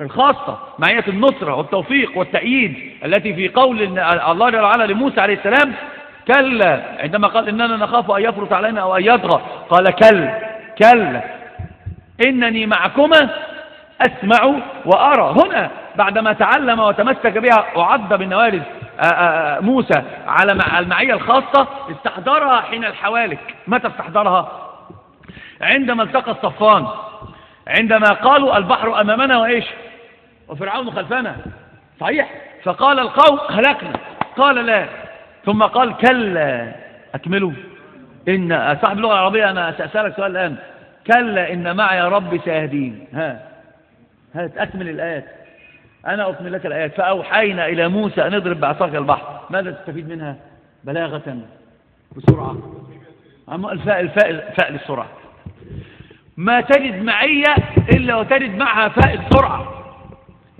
الخاصة معية النصرة والتوفيق والتأييد التي في قول الله جل وعلا لموسى عليه السلام كلا. عندما قال إننا نخاف أن يفرط علينا أو أن يطغى قال كلا كلا. إنني معكما أسمع وأرى. هنا بعدما تعلم وتمسك بها وعض بالنوارز موسى على المعية الخاصة استحضرها حين الحوالك. متى استحضرها؟ عندما التقى الصفان عندما قالوا البحر أمامنا وإيش؟ وفرعون خلفنا. صحيح؟ فقال القوم هلكنا. قال لا. ثم قال كلا. أكملوا. إن صاحب اللغة العربية أنا سأسألك سؤال الآن. كلا إن معي ربي سيهدين. ها. ها أكمل الآيات. أنا أكمل لك الآيات. فأوحينا إلى موسى أن اضرب بعصاك البحر. ماذا تستفيد منها؟ بلاغة بسرعة. الفاء الفاء للسرعة. ما تجد معية إلا وتجد معها فاء السرعة.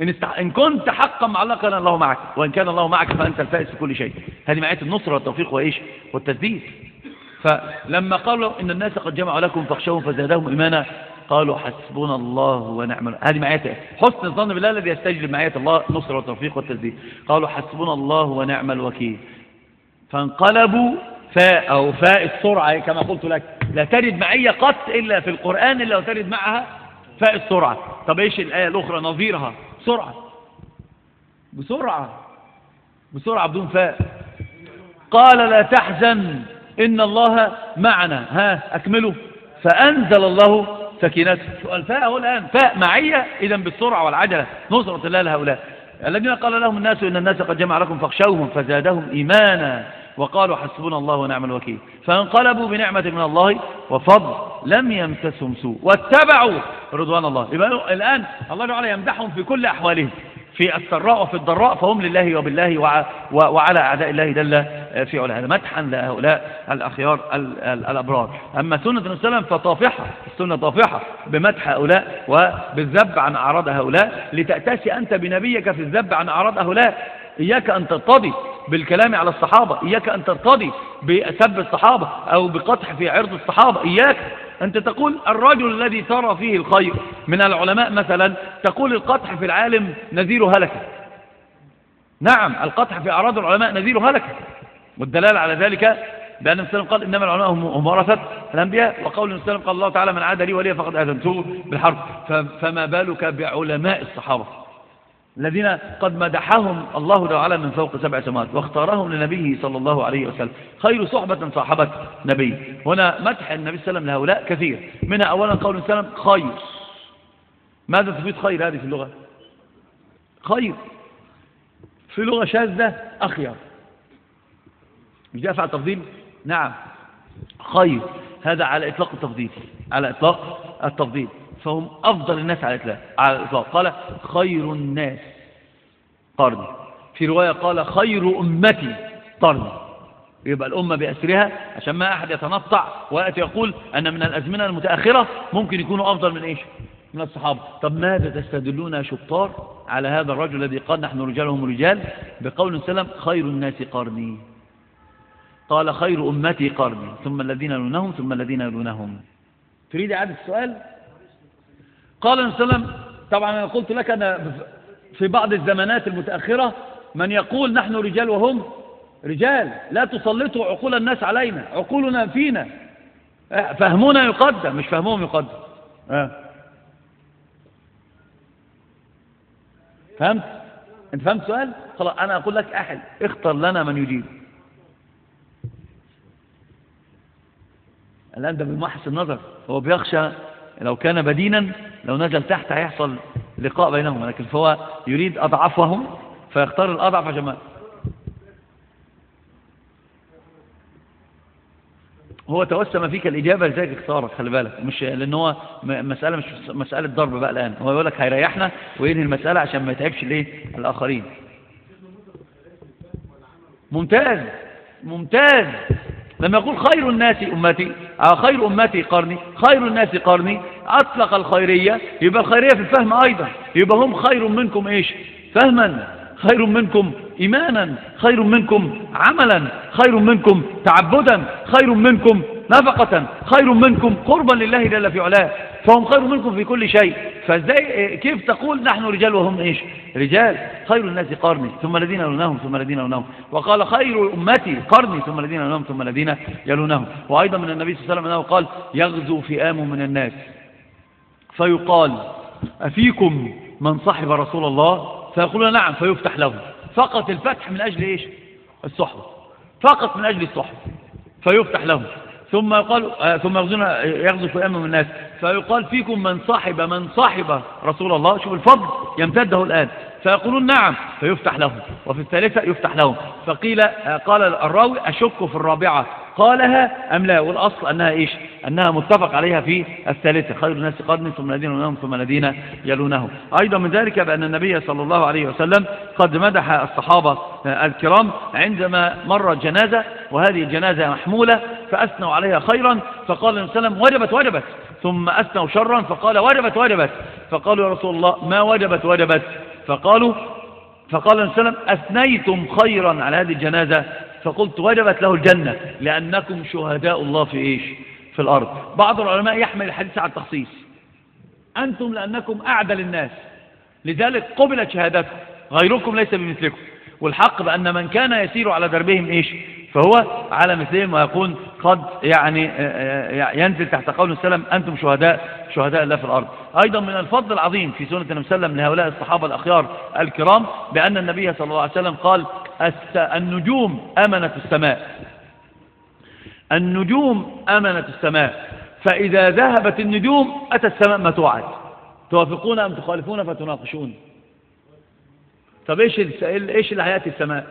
إن, استح... إن كنت حقا مع الله الله معك. وإن كان الله معك فأنت الفائز في كل شيء. هذه معية النصر والتوفيق وإيش؟ والتسديد فلما قالوا إن الناس قد جمعوا لكم فاخشوهم فزادهم إيمانا قالوا حسبنا الله ونعم هذه معية. حسن الظن بالله الذي يستجلب معية الله نصر والتوفيق والتسديد قالوا حسبنا الله ونعم الوكيل. فانقلبوا فاء أو فاء السرعة كما قلت لك. لا ترد معية قط إلا في القرآن إلا وترد معها فاء السرعة. طب إيش الآية الأخرى؟ نظيرها. بسرعة بسرعة. بسرعة بدون فاء. قال لا تحزن إن الله معنا. ها أكملوا فأنزل الله سكينته هو الآن. فاء معية إذا بالسرعة والعجلة. نصرة الله لهؤلاء. الذين قال لهم الناس إن الناس قد جمع لكم فاخشوهم فزادهم إيمانا وقالوا حسبنا الله ونعم الوكيل. فانقلبوا بنعمة من الله وفضل لم يمسسهم سوء. واتبعوا رضوان الله. يبقى الآن الله تعالى يمدحهم في كل أحوالهم. في السراء وفي الضراء فهم لله وبالله وعلى أعداء الله دل في علا هذا مدحا لهؤلاء الأخيار الأبرار. أما سنة النبي صلى الله عليه وسلم فطافحة السنة طافحة بمدح هؤلاء وبالذب عن أعراض هؤلاء. لتأتسي أنت بنبيك في الذب عن أعراض هؤلاء إياك أن ترتضي بالكلام على الصحابة. إياك أن ترتضي بسب الصحابة أو بقطح في عرض الصحابة. إياك. أنت تقول الرجل الذي ترى فيه الخير. من العلماء مثلا تقول القطح في العالم نذير هلكة. نعم القطح في أعراض العلماء نذير هلكة. والدلالة على ذلك بأن النبي قال إنما العلماء هم ورثة الأنبياء. وقول النبي قال الله تعالى من عاد لي ولي فقد آذنته بالحرب. فما بالك بعلماء الصحابة؟ الذين قد مدحهم الله تعالى من فوق سبع سماوات واختارهم لنبيه صلى الله عليه وسلم. خير صحبة صاحبة نبي. هنا مدح النبي صلى الله عليه وسلم لهؤلاء كثير. منها أولا قول النبي صلى الله عليه وسلم خير. ماذا تفيد خير هذه في اللغة؟ خير. في لغة شاذة أخير. مش دافع التفضيل نعم. خير. هذا على إطلاق التفضيل. على إطلاق التفضيل. فهم أفضل الناس على الإطلاق. قال خير الناس قرني في رواية قال خير أمتي قرني يبقى الأمة بأسرها عشان ما أحد يتنطع ويأتي يقول أن من الأزمنة المتأخرة ممكن يكونوا أفضل من إيش؟ من الصحابة. طب ماذا تستدلون يا شطار على هذا الرجل الذي قال نحن رجالهم رجال؟ بقول سلم خير الناس قرني. قال خير أمتي قرني. ثم الذين يلونهم ثم الذين يلونهم. تريد إعادة السؤال؟ قال النبي صلى الله عليه وسلم طبعا أنا قلت لك أنا في بعض الزمانات المتأخرة من يقول نحن رجال وهم رجال لا تسلطوا عقول الناس علينا عقولنا فينا. فهمنا يقدم مش فهمهم يقدم. أه. فهمت؟ أنت فهمت سؤال؟ خلاص أنا أقول لك احد اختر لنا من يجيب. الآن ده بمحس النظر هو بيخشى لو كان بدينا لو نزل تحت هيحصل لقاء بينهم لكن فهو يريد أضعفهم فيختار الأضعف عشان هو توسم فيك الإجابة لذلك اختارك خلي بالك. مش لأن هو مسألة مش مسألة ضرب بقى الآن. هو يقول لك هيريحنا وينهي المسألة عشان ما يتعبش ليه؟ الآخرين. ممتاز! ممتاز! لما يقول خير الناس أمتي. أو خير أمتي قرني. خير الناس قرني. أطلق الخيرية. يبقى الخيرية في الفهم أيضا. يبقى هم خير منكم إيش؟ فهما. خير منكم إيمانا. خير منكم عملا. خير منكم تعبدا. خير منكم نفقة. خير منكم قربا لله جل في علاه. فهم خير منكم في كل شيء. فازاي كيف تقول نحن رجال وهم إيش؟ رجال. خير الناس قرني ثم الذين يلونهم ثم الذين يلونهم. وقال خير أمتي قرني ثم الذين يلونهم ثم الذين يلونهم. وأيضا من النبي صلى الله عليه وسلم أنه قال يغزو فئام من الناس. فيقال أفيكم من صحب رسول الله؟ فيقولون نعم فيفتح له. فقط الفتح من أجل إيش؟ الصحبة. فقط من أجل الصحبة. فيفتح له. ثم يقال آه، ثم يغزون يغزو أمام الناس. فيقال فيكم من صاحب من صاحب رسول الله. شوف الفضل يمتده الآن. فيقولون نعم فيفتح لهم. وفي الثالثة يفتح لهم. فقيل آه، قال الراوي أشك في الرابعة. قالها أم لا؟ والأصل أنها إيش؟ أنها متفق عليها في الثالثة. خير الناس قرني ثم الذين يلونهم ثم الذين يلونه أيضا من ذلك بأن النبي صلى الله عليه وسلم قد مدح الصحابة الكرام عندما مرت جنازة وهذه الجنازة محمولة فأثنوا عليها خيرا فقال النبي صلى الله عليه وسلم وجبت وجبت. ثم أثنوا شرا فقال وجبت وجبت. فقالوا يا رسول الله ما وجبت وجبت. فقالوا فقال النبي صلى الله عليه وسلم أثنيتم خيرا على هذه الجنازة فقلت وجبت له الجنة لأنكم شهداء الله في إيش؟ في الأرض. بعض العلماء يحمل الحديث على التخصيص. أنتم لأنكم أعدل الناس لذلك قبلت شهادتكم غيركم ليس بمثلكم. والحق بأن من كان يسير على دربهم إيش؟ فهو على مثلهم ويكون قد يعني آه، آه، ينزل تحت قول السلام أنتم شهداء شهداء الله في الأرض. أيضا من الفضل العظيم في سنة النبي صلى الله عليه وسلم لهؤلاء الصحابة الأخيار الكرام بأن النبي صلى الله عليه وسلم قال النجوم أمنة السماء. النجوم أمنة السماء. فإذا ذهبت النجوم أتى السماء ما توعد. توافقون أم تخالفون؟ فتناقشون. طب إيش إيش اللي هيأتي السماء؟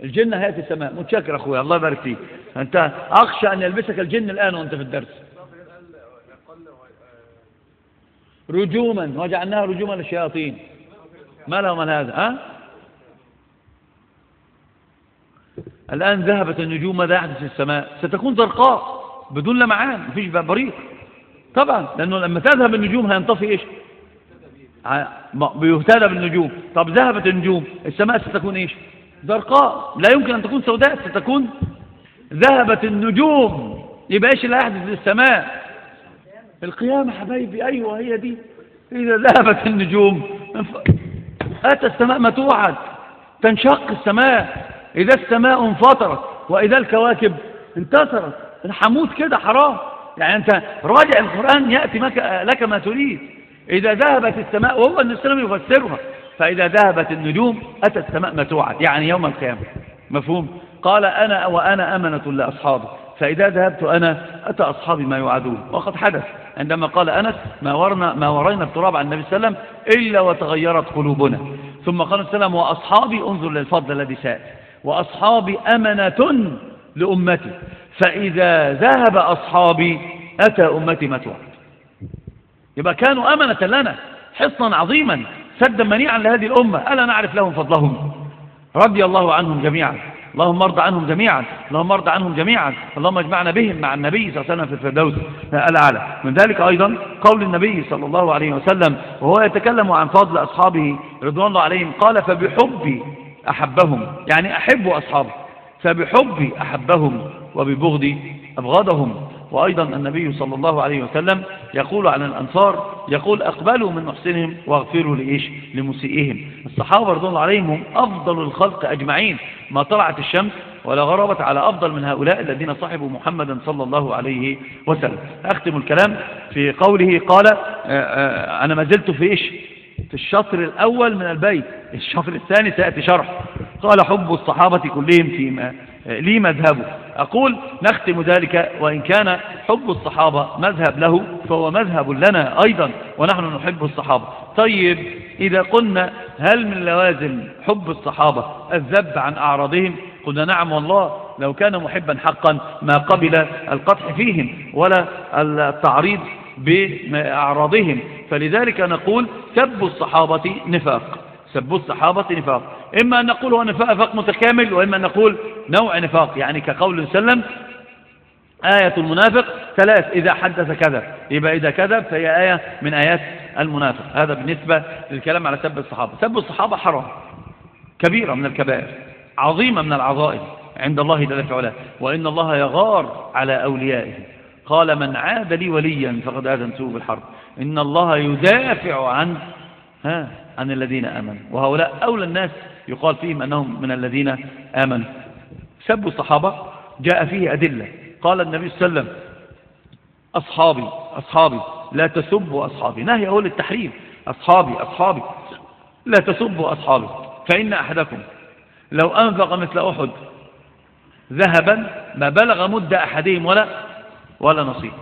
الجن هيأتي السماء. متشكر أخويا. الله يبارك فيك. أنت أخشى أن يلبسك الجن الآن وأنت في الدرس. رجوما. وجعلناها رجوما للشياطين. ما لهم من هذا ها؟ الآن ذهبت النجوم ماذا يحدث في السماء؟ ستكون زرقاء بدون لمعان مفيش بريق. طبعا لأنه لما تذهب النجوم هينطفي إيش؟ بيهتدى بالنجوم. طب ذهبت النجوم السماء ستكون إيش؟ زرقاء. لا يمكن أن تكون سوداء ستكون ذهبت النجوم. يبقى إيش اللي هيحدث السماء؟ القيامة حبايبي أيوة هي دي. إذا ذهبت النجوم أتى السماء ما توعد تنشق السماء. إذا السماء انفطرت وإذا الكواكب انتصرت حموت كده حرام. يعني أنت راجع القرآن يأتي لك ما تريد. إذا ذهبت السماء وهو أن السلام يفسرها. فإذا ذهبت النجوم أتى السماء ما توعد يعني يوم القيامة. مفهوم؟ قال أنا وأنا أمنة لأصحابي. فإذا ذهبت أنا أتى أصحابي ما يوعدون. وقد حدث عندما قال أنس ما ورنا ما ورينا التراب عن النبي صلى الله عليه وسلم إلا وتغيرت قلوبنا. ثم قال السلام وأصحابي انظر للفضل الذي سائل وأصحابي أمنة لأمتي. فإذا ذهب أصحابي أتى أمتي ما يبقى كانوا أمنة لنا حصنا عظيما سدا منيعا لهذه الأمة. ألا نعرف لهم فضلهم؟ رضي الله عنهم جميعا. اللهم ارضى عنهم جميعا. اللهم ارضى عنهم جميعا. اللهم اجمعنا بهم مع النبي صلى الله عليه وسلم في الفردوس. الأعلى من ذلك أيضا قول النبي صلى الله عليه وسلم وهو يتكلم عن فضل أصحابه رضوان الله عليهم قال فبحبي أحبهم يعني أحب أصحابه. فبحبي أحبهم وببغضي أبغضهم. وأيضا النبي صلى الله عليه وسلم يقول عن الأنصار يقول أقبلوا من محسنهم واغفروا لإيش؟ لمسيئهم. الصحابة رضي الله عليهم هم أفضل الخلق أجمعين. ما طلعت الشمس ولا غربت على أفضل من هؤلاء الذين صحبوا محمدا صلى الله عليه وسلم. أختم الكلام في قوله قال آه، آه، أنا ما زلت في إيش؟ في الشطر الأول من البيت الشطر الثاني سيأتي شرح. قال حب الصحابة كلهم في لي مذهبه أقول نختم ذلك وإن كان حب الصحابة مذهب له فهو مذهب لنا أيضا ونحن نحب الصحابة. طيب إذا قلنا هل من لوازم حب الصحابة الذب عن أعراضهم؟ قلنا نعم والله لو كان محبا حقا ما قبل القطع فيهم ولا التعريض بأعراضهم. فلذلك نقول سب الصحابة نفاق. سب الصحابة نفاق. إما أن نقول هو نفاق متكامل وإما أن نقول نوع نفاق. يعني كقول سلم آية المنافق ثلاث إذا حدث كذب. يبقى إذا كذب فهي آية من آيات المنافق. هذا بالنسبة للكلام على سب الصحابة. سب الصحابة حرام. كبيرة من الكبائر. عظيمة من العظائم. عند الله جل في علاه وإن الله يغار على أوليائه قال من عاد لي وليا فقد آذنته بالحرب. إن الله يدافع عن ها عن الذين آمنوا. وهؤلاء أولى الناس يقال فيهم أنهم من الذين آمنوا. سبوا الصحابة جاء فيه أدلة. قال النبي صلى الله عليه وسلم أصحابي أصحابي لا تسبوا أصحابي. نهي أول التحريم. أصحابي أصحابي لا تسبوا أصحابي. فإن أحدكم لو أنفق مثل أحد ذهبا ما بلغ مد أحدهم ولا ولا نصيب.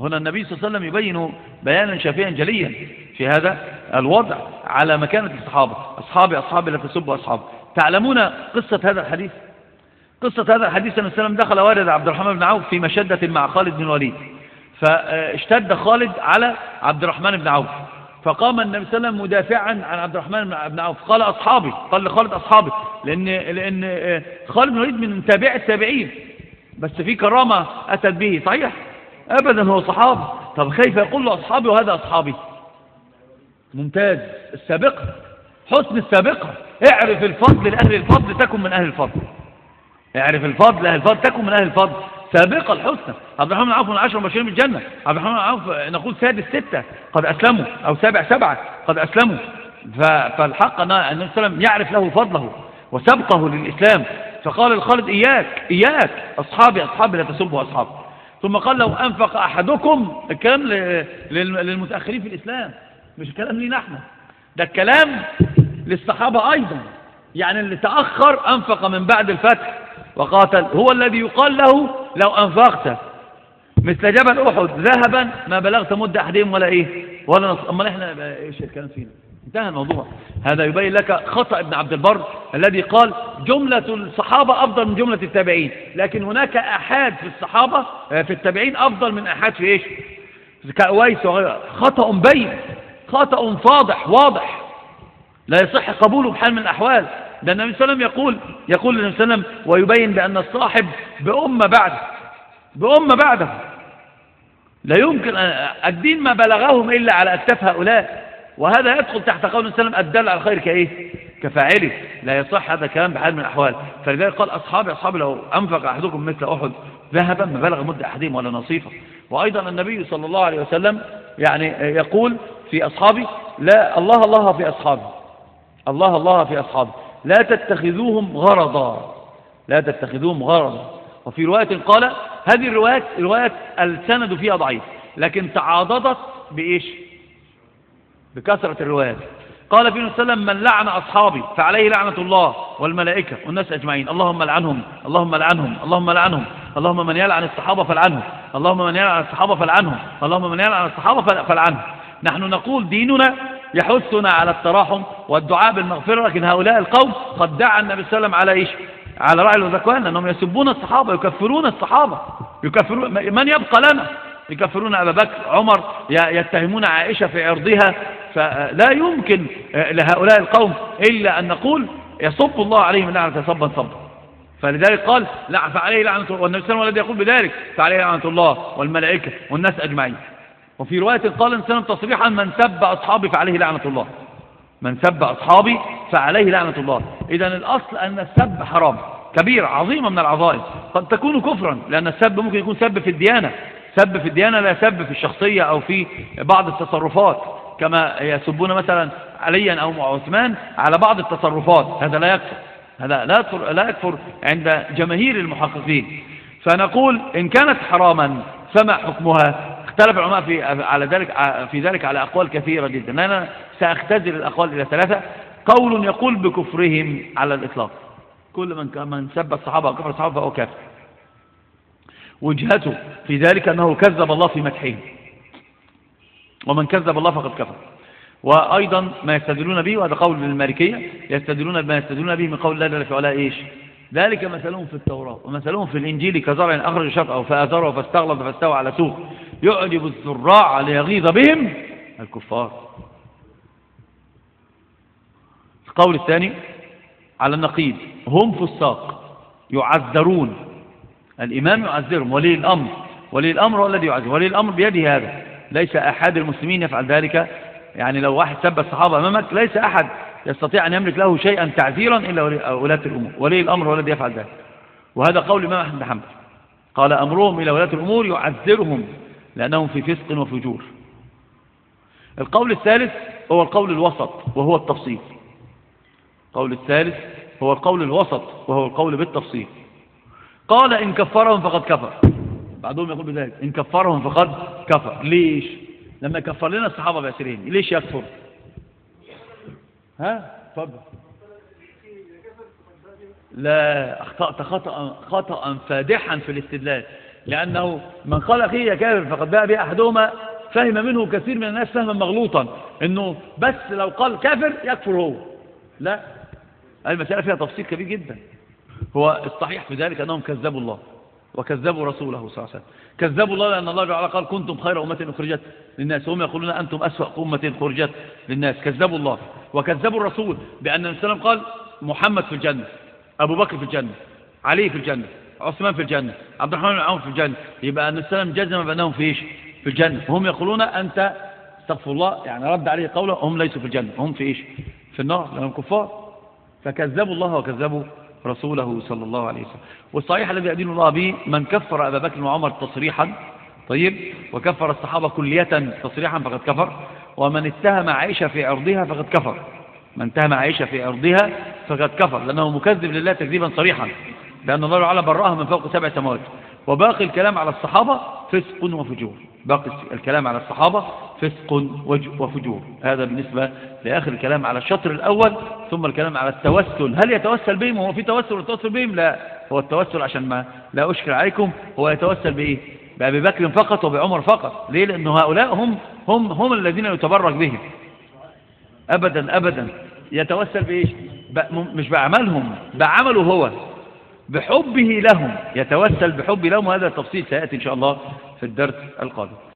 هنا النبي صلى الله عليه وسلم يبين بيانا شافيا جليا في هذا الوضع على مكانة الصحابة. أصحابي أصحابي لا تسبوا أصحابي تعلمون قصة هذا الحديث؟ قصة هذا الحديث أن السلام دخل والد عبد الرحمن بن عوف في مشدة مع خالد بن الوليد. فاشتد خالد على عبد الرحمن بن عوف. فقام النبي صلى الله عليه وسلم مدافعا عن عبد الرحمن بن عوف. قال أصحابي قال لخالد أصحابي لأن, لأن خالد بن الوليد من تابع التابعين. بس في كرامة أتت به صحيح؟ أبدا هو صحابي. طب كيف يقول له أصحابي وهذا أصحابي؟ ممتاز. السابقة. حسن السابقة. اعرف الفضل لأهل الفضل تكن من أهل الفضل. اعرف الفضل لأهل الفضل تكن من أهل الفضل. سابقة الحسنى. عبد الرحمن عوف من العشر المبشرين بالجنة. عبد الرحمن عوف نقول سادس ستة. قد أسلموا. أو سابع سبعة. قد أسلموا. فالحق أن النبي صلى الله عليه وسلم يعرف له فضله وسبقه للإسلام. فقال الخالد إياك إياك أصحابي أصحابي لا تسبوا أصحابي ثم قال لو أنفق أحدكم الكلام للمتأخرين في الإسلام مش الكلام لينا إحنا. ده الكلام للصحابة أيضا. يعني اللي تأخر أنفق من بعد الفتح وقاتل هو الذي يقال له لو أنفقت. مثل جبل أحد ذهبا ما بلغت مدة أحدهم ولا إيه؟ ولا نص أما إحنا إيش الكلام فينا. انتهى الموضوع. هذا يبين لك خطأ ابن عبد البر الذي قال جملة الصحابة أفضل من جملة التابعين لكن هناك أحاد في الصحابة في التابعين أفضل من أحاد في إيش؟ كأويس وغيره. خطأ بين خطأ فاضح واضح. لا يصح قبوله بحال من الأحوال. ده النبي صلى الله عليه وسلم يقول يقول النبي صلى الله عليه وسلم ويبين بأن الصاحب بأمة بعده بأمة بعده. لا يمكن الدين ما بلغهم إلا على أكتاف هؤلاء. وهذا يدخل تحت قول وسلم الدل على الخير كإيه؟ كفاعله. لا يصح هذا الكلام بحال من الأحوال. فلذلك قال أصحابي أصحابي لو أنفق أحدكم مثل أحد ذهبا ما بلغ مد أحدهم ولا نصيفة. وأيضا النبي صلى الله عليه وسلم يعني يقول في أصحابي لا الله الله في أصحابي. الله الله في أصحابي. لا تتخذوهم غرضا. لا تتخذوهم غرضا. وفي رواية قال هذه الروايات روايات السند فيها ضعيف. لكن تعاضدت بإيش؟ بكثرة الروايات. قال في وسلم من لعن أصحابي فعليه لعنة الله والملائكة والناس أجمعين. اللهم لعنهم اللهم لعنهم اللهم لعنهم. اللهم من يلعن الصحابة فلعنه اللهم من يلعن الصحابة فلعنهم. اللهم من يلعن الصحابة فلعنه نحن نقول ديننا يحثنا على التراحم والدعاء بالمغفرة لكن هؤلاء القوم قد دعا النبي صلى الله عليه وسلم على إيش؟ على رأي الوزكوان أنهم يسبون الصحابة يكفرون الصحابة. يكفرون من يبقى لنا؟ يكفرون أبا بكر عمر يتهمون عائشة في عرضها فلا يمكن لهؤلاء القوم إلا أن نقول يصب الله عليهم لعنة صبا صبا. فلذلك قال لا فعليه لعنة الله والنبي صلى وسلم يقول بذلك فعليه لعنة الله والملائكة والناس أجمعين. وفي رواية قال النبي تصريحا من سب أصحابي فعليه لعنة الله. من سب أصحابي فعليه لعنة الله. إذا الأصل أن السب حرام كبير عظيمة من العظائم. قد تكون كفرا لأن السب ممكن يكون سب في الديانة. سب في الديانة لا سب في الشخصية أو في بعض التصرفات كما يسبون مثلا عليا أو عثمان على بعض التصرفات. هذا لا يكفر هذا لا يكفر, لا يكفر عند جماهير المحققين. فنقول إن كانت حراما فما حكمها؟ اختلف العلماء في على ذلك في ذلك على أقوال كثيرة جدا. أنا سأختزل الأقوال إلى ثلاثة. قول يقول بكفرهم على الإطلاق. كل من من سب الصحابة أو كفر الصحابة فهو كافر. وجهته في ذلك أنه كذب الله في مدحه. ومن كذب الله فقد كفر. وأيضا ما يستدلون به وهذا قول المالكية يستدلون بما يستدلون به من قول الله جل في إيش؟ ذلك مثلهم في التوراة ومثلهم في الإنجيل كزرع أخرج شطأه فآثره فاستغلظ فاستوى على سوق. يعجب الزراع ليغيظ بهم الكفار. القول الثاني على النقيض هم فساق يعذرون. الإمام يعذرهم ولي الأمر ولي الأمر هو الذي يعذر ولي الأمر بيده هذا. ليس أحد المسلمين يفعل ذلك. يعني لو واحد سب الصحابة أمامك ليس أحد يستطيع أن يملك له شيئا تعذيرا إلا ولاة الأمور. ولي الأمر هو الذي يفعل ذلك. وهذا قول الإمام أحمد بن حنبل. قال أمرهم إلى ولاة الأمور يعذرهم لأنهم في فسق وفجور. القول الثالث هو القول الوسط وهو التفصيل. القول الثالث هو القول الوسط وهو القول بالتفصيل. قال إن كفرهم فقد كفر. بعضهم يقول بذلك إن كفرهم فقد كفر. ليش؟ لما كفر لنا الصحابة بأسرين ليش يكفر؟ ها؟ تفضل. لا أخطأت خطأ, خطأ فادحا في الاستدلال. لأنه من قال أخيه يا كافر فقد باء به أحدهما فهم منه كثير من الناس فهما مغلوطا. أنه بس لو قال كافر يكفر هو. لا. المسألة فيها تفصيل كبير جدا. هو الصحيح في ذلك أنهم كذبوا الله وكذبوا رسوله صلى الله عليه وسلم. كذبوا الله لأن الله تعالى قال كنتم خير أمة أخرجت للناس وهم يقولون أنتم أسوأ أمة أخرجت للناس. كذبوا الله وكذبوا الرسول بأن وسلم قال محمد في الجنة أبو بكر في الجنة علي في الجنة عثمان في الجنة عبد الرحمن بن عوف في الجنة. يبقى عليه وسلم جزم بأنهم في إيش؟ في الجنة. وهم يقولون أنت استغفر الله يعني رد عليه قوله هم ليسوا في الجنة هم في إيش؟ في النار لأنهم كفار. فكذبوا الله وكذبوا رسوله صلى الله عليه وسلم. والصحيح الذي يدين الله به من كفر أبا بكر وعمر تصريحا طيب وكفر الصحابة كلية تصريحا فقد كفر ومن اتهم عائشة في عرضها فقد كفر. من اتهم عائشة في عرضها فقد كفر لأنه مكذب لله تكذيبا صريحا لأن الله تعالى برأها من فوق سبع سماوات. وباقي الكلام على الصحابة فسق وفجور. باقي الكلام على الصحابة فسق وفجور. هذا بالنسبة لآخر الكلام على الشطر الأول ثم الكلام على التوسل. هل يتوسل بهم؟ هو في توسل والتوسل بهم؟ لا. هو التوسل عشان ما لا أشكر عليكم. هو يتوسل بإيه؟ بأبي بكر فقط وبعمر فقط. ليه؟ لأن هؤلاء هم, هم, هم الذين يتبرك بهم. أبدا أبدا. يتوسل بإيش؟ مش بعملهم بعمله هو. بحبه لهم. يتوسل بحب لهم. وهذا التفصيل سيأتي إن شاء الله في الدرس القادم.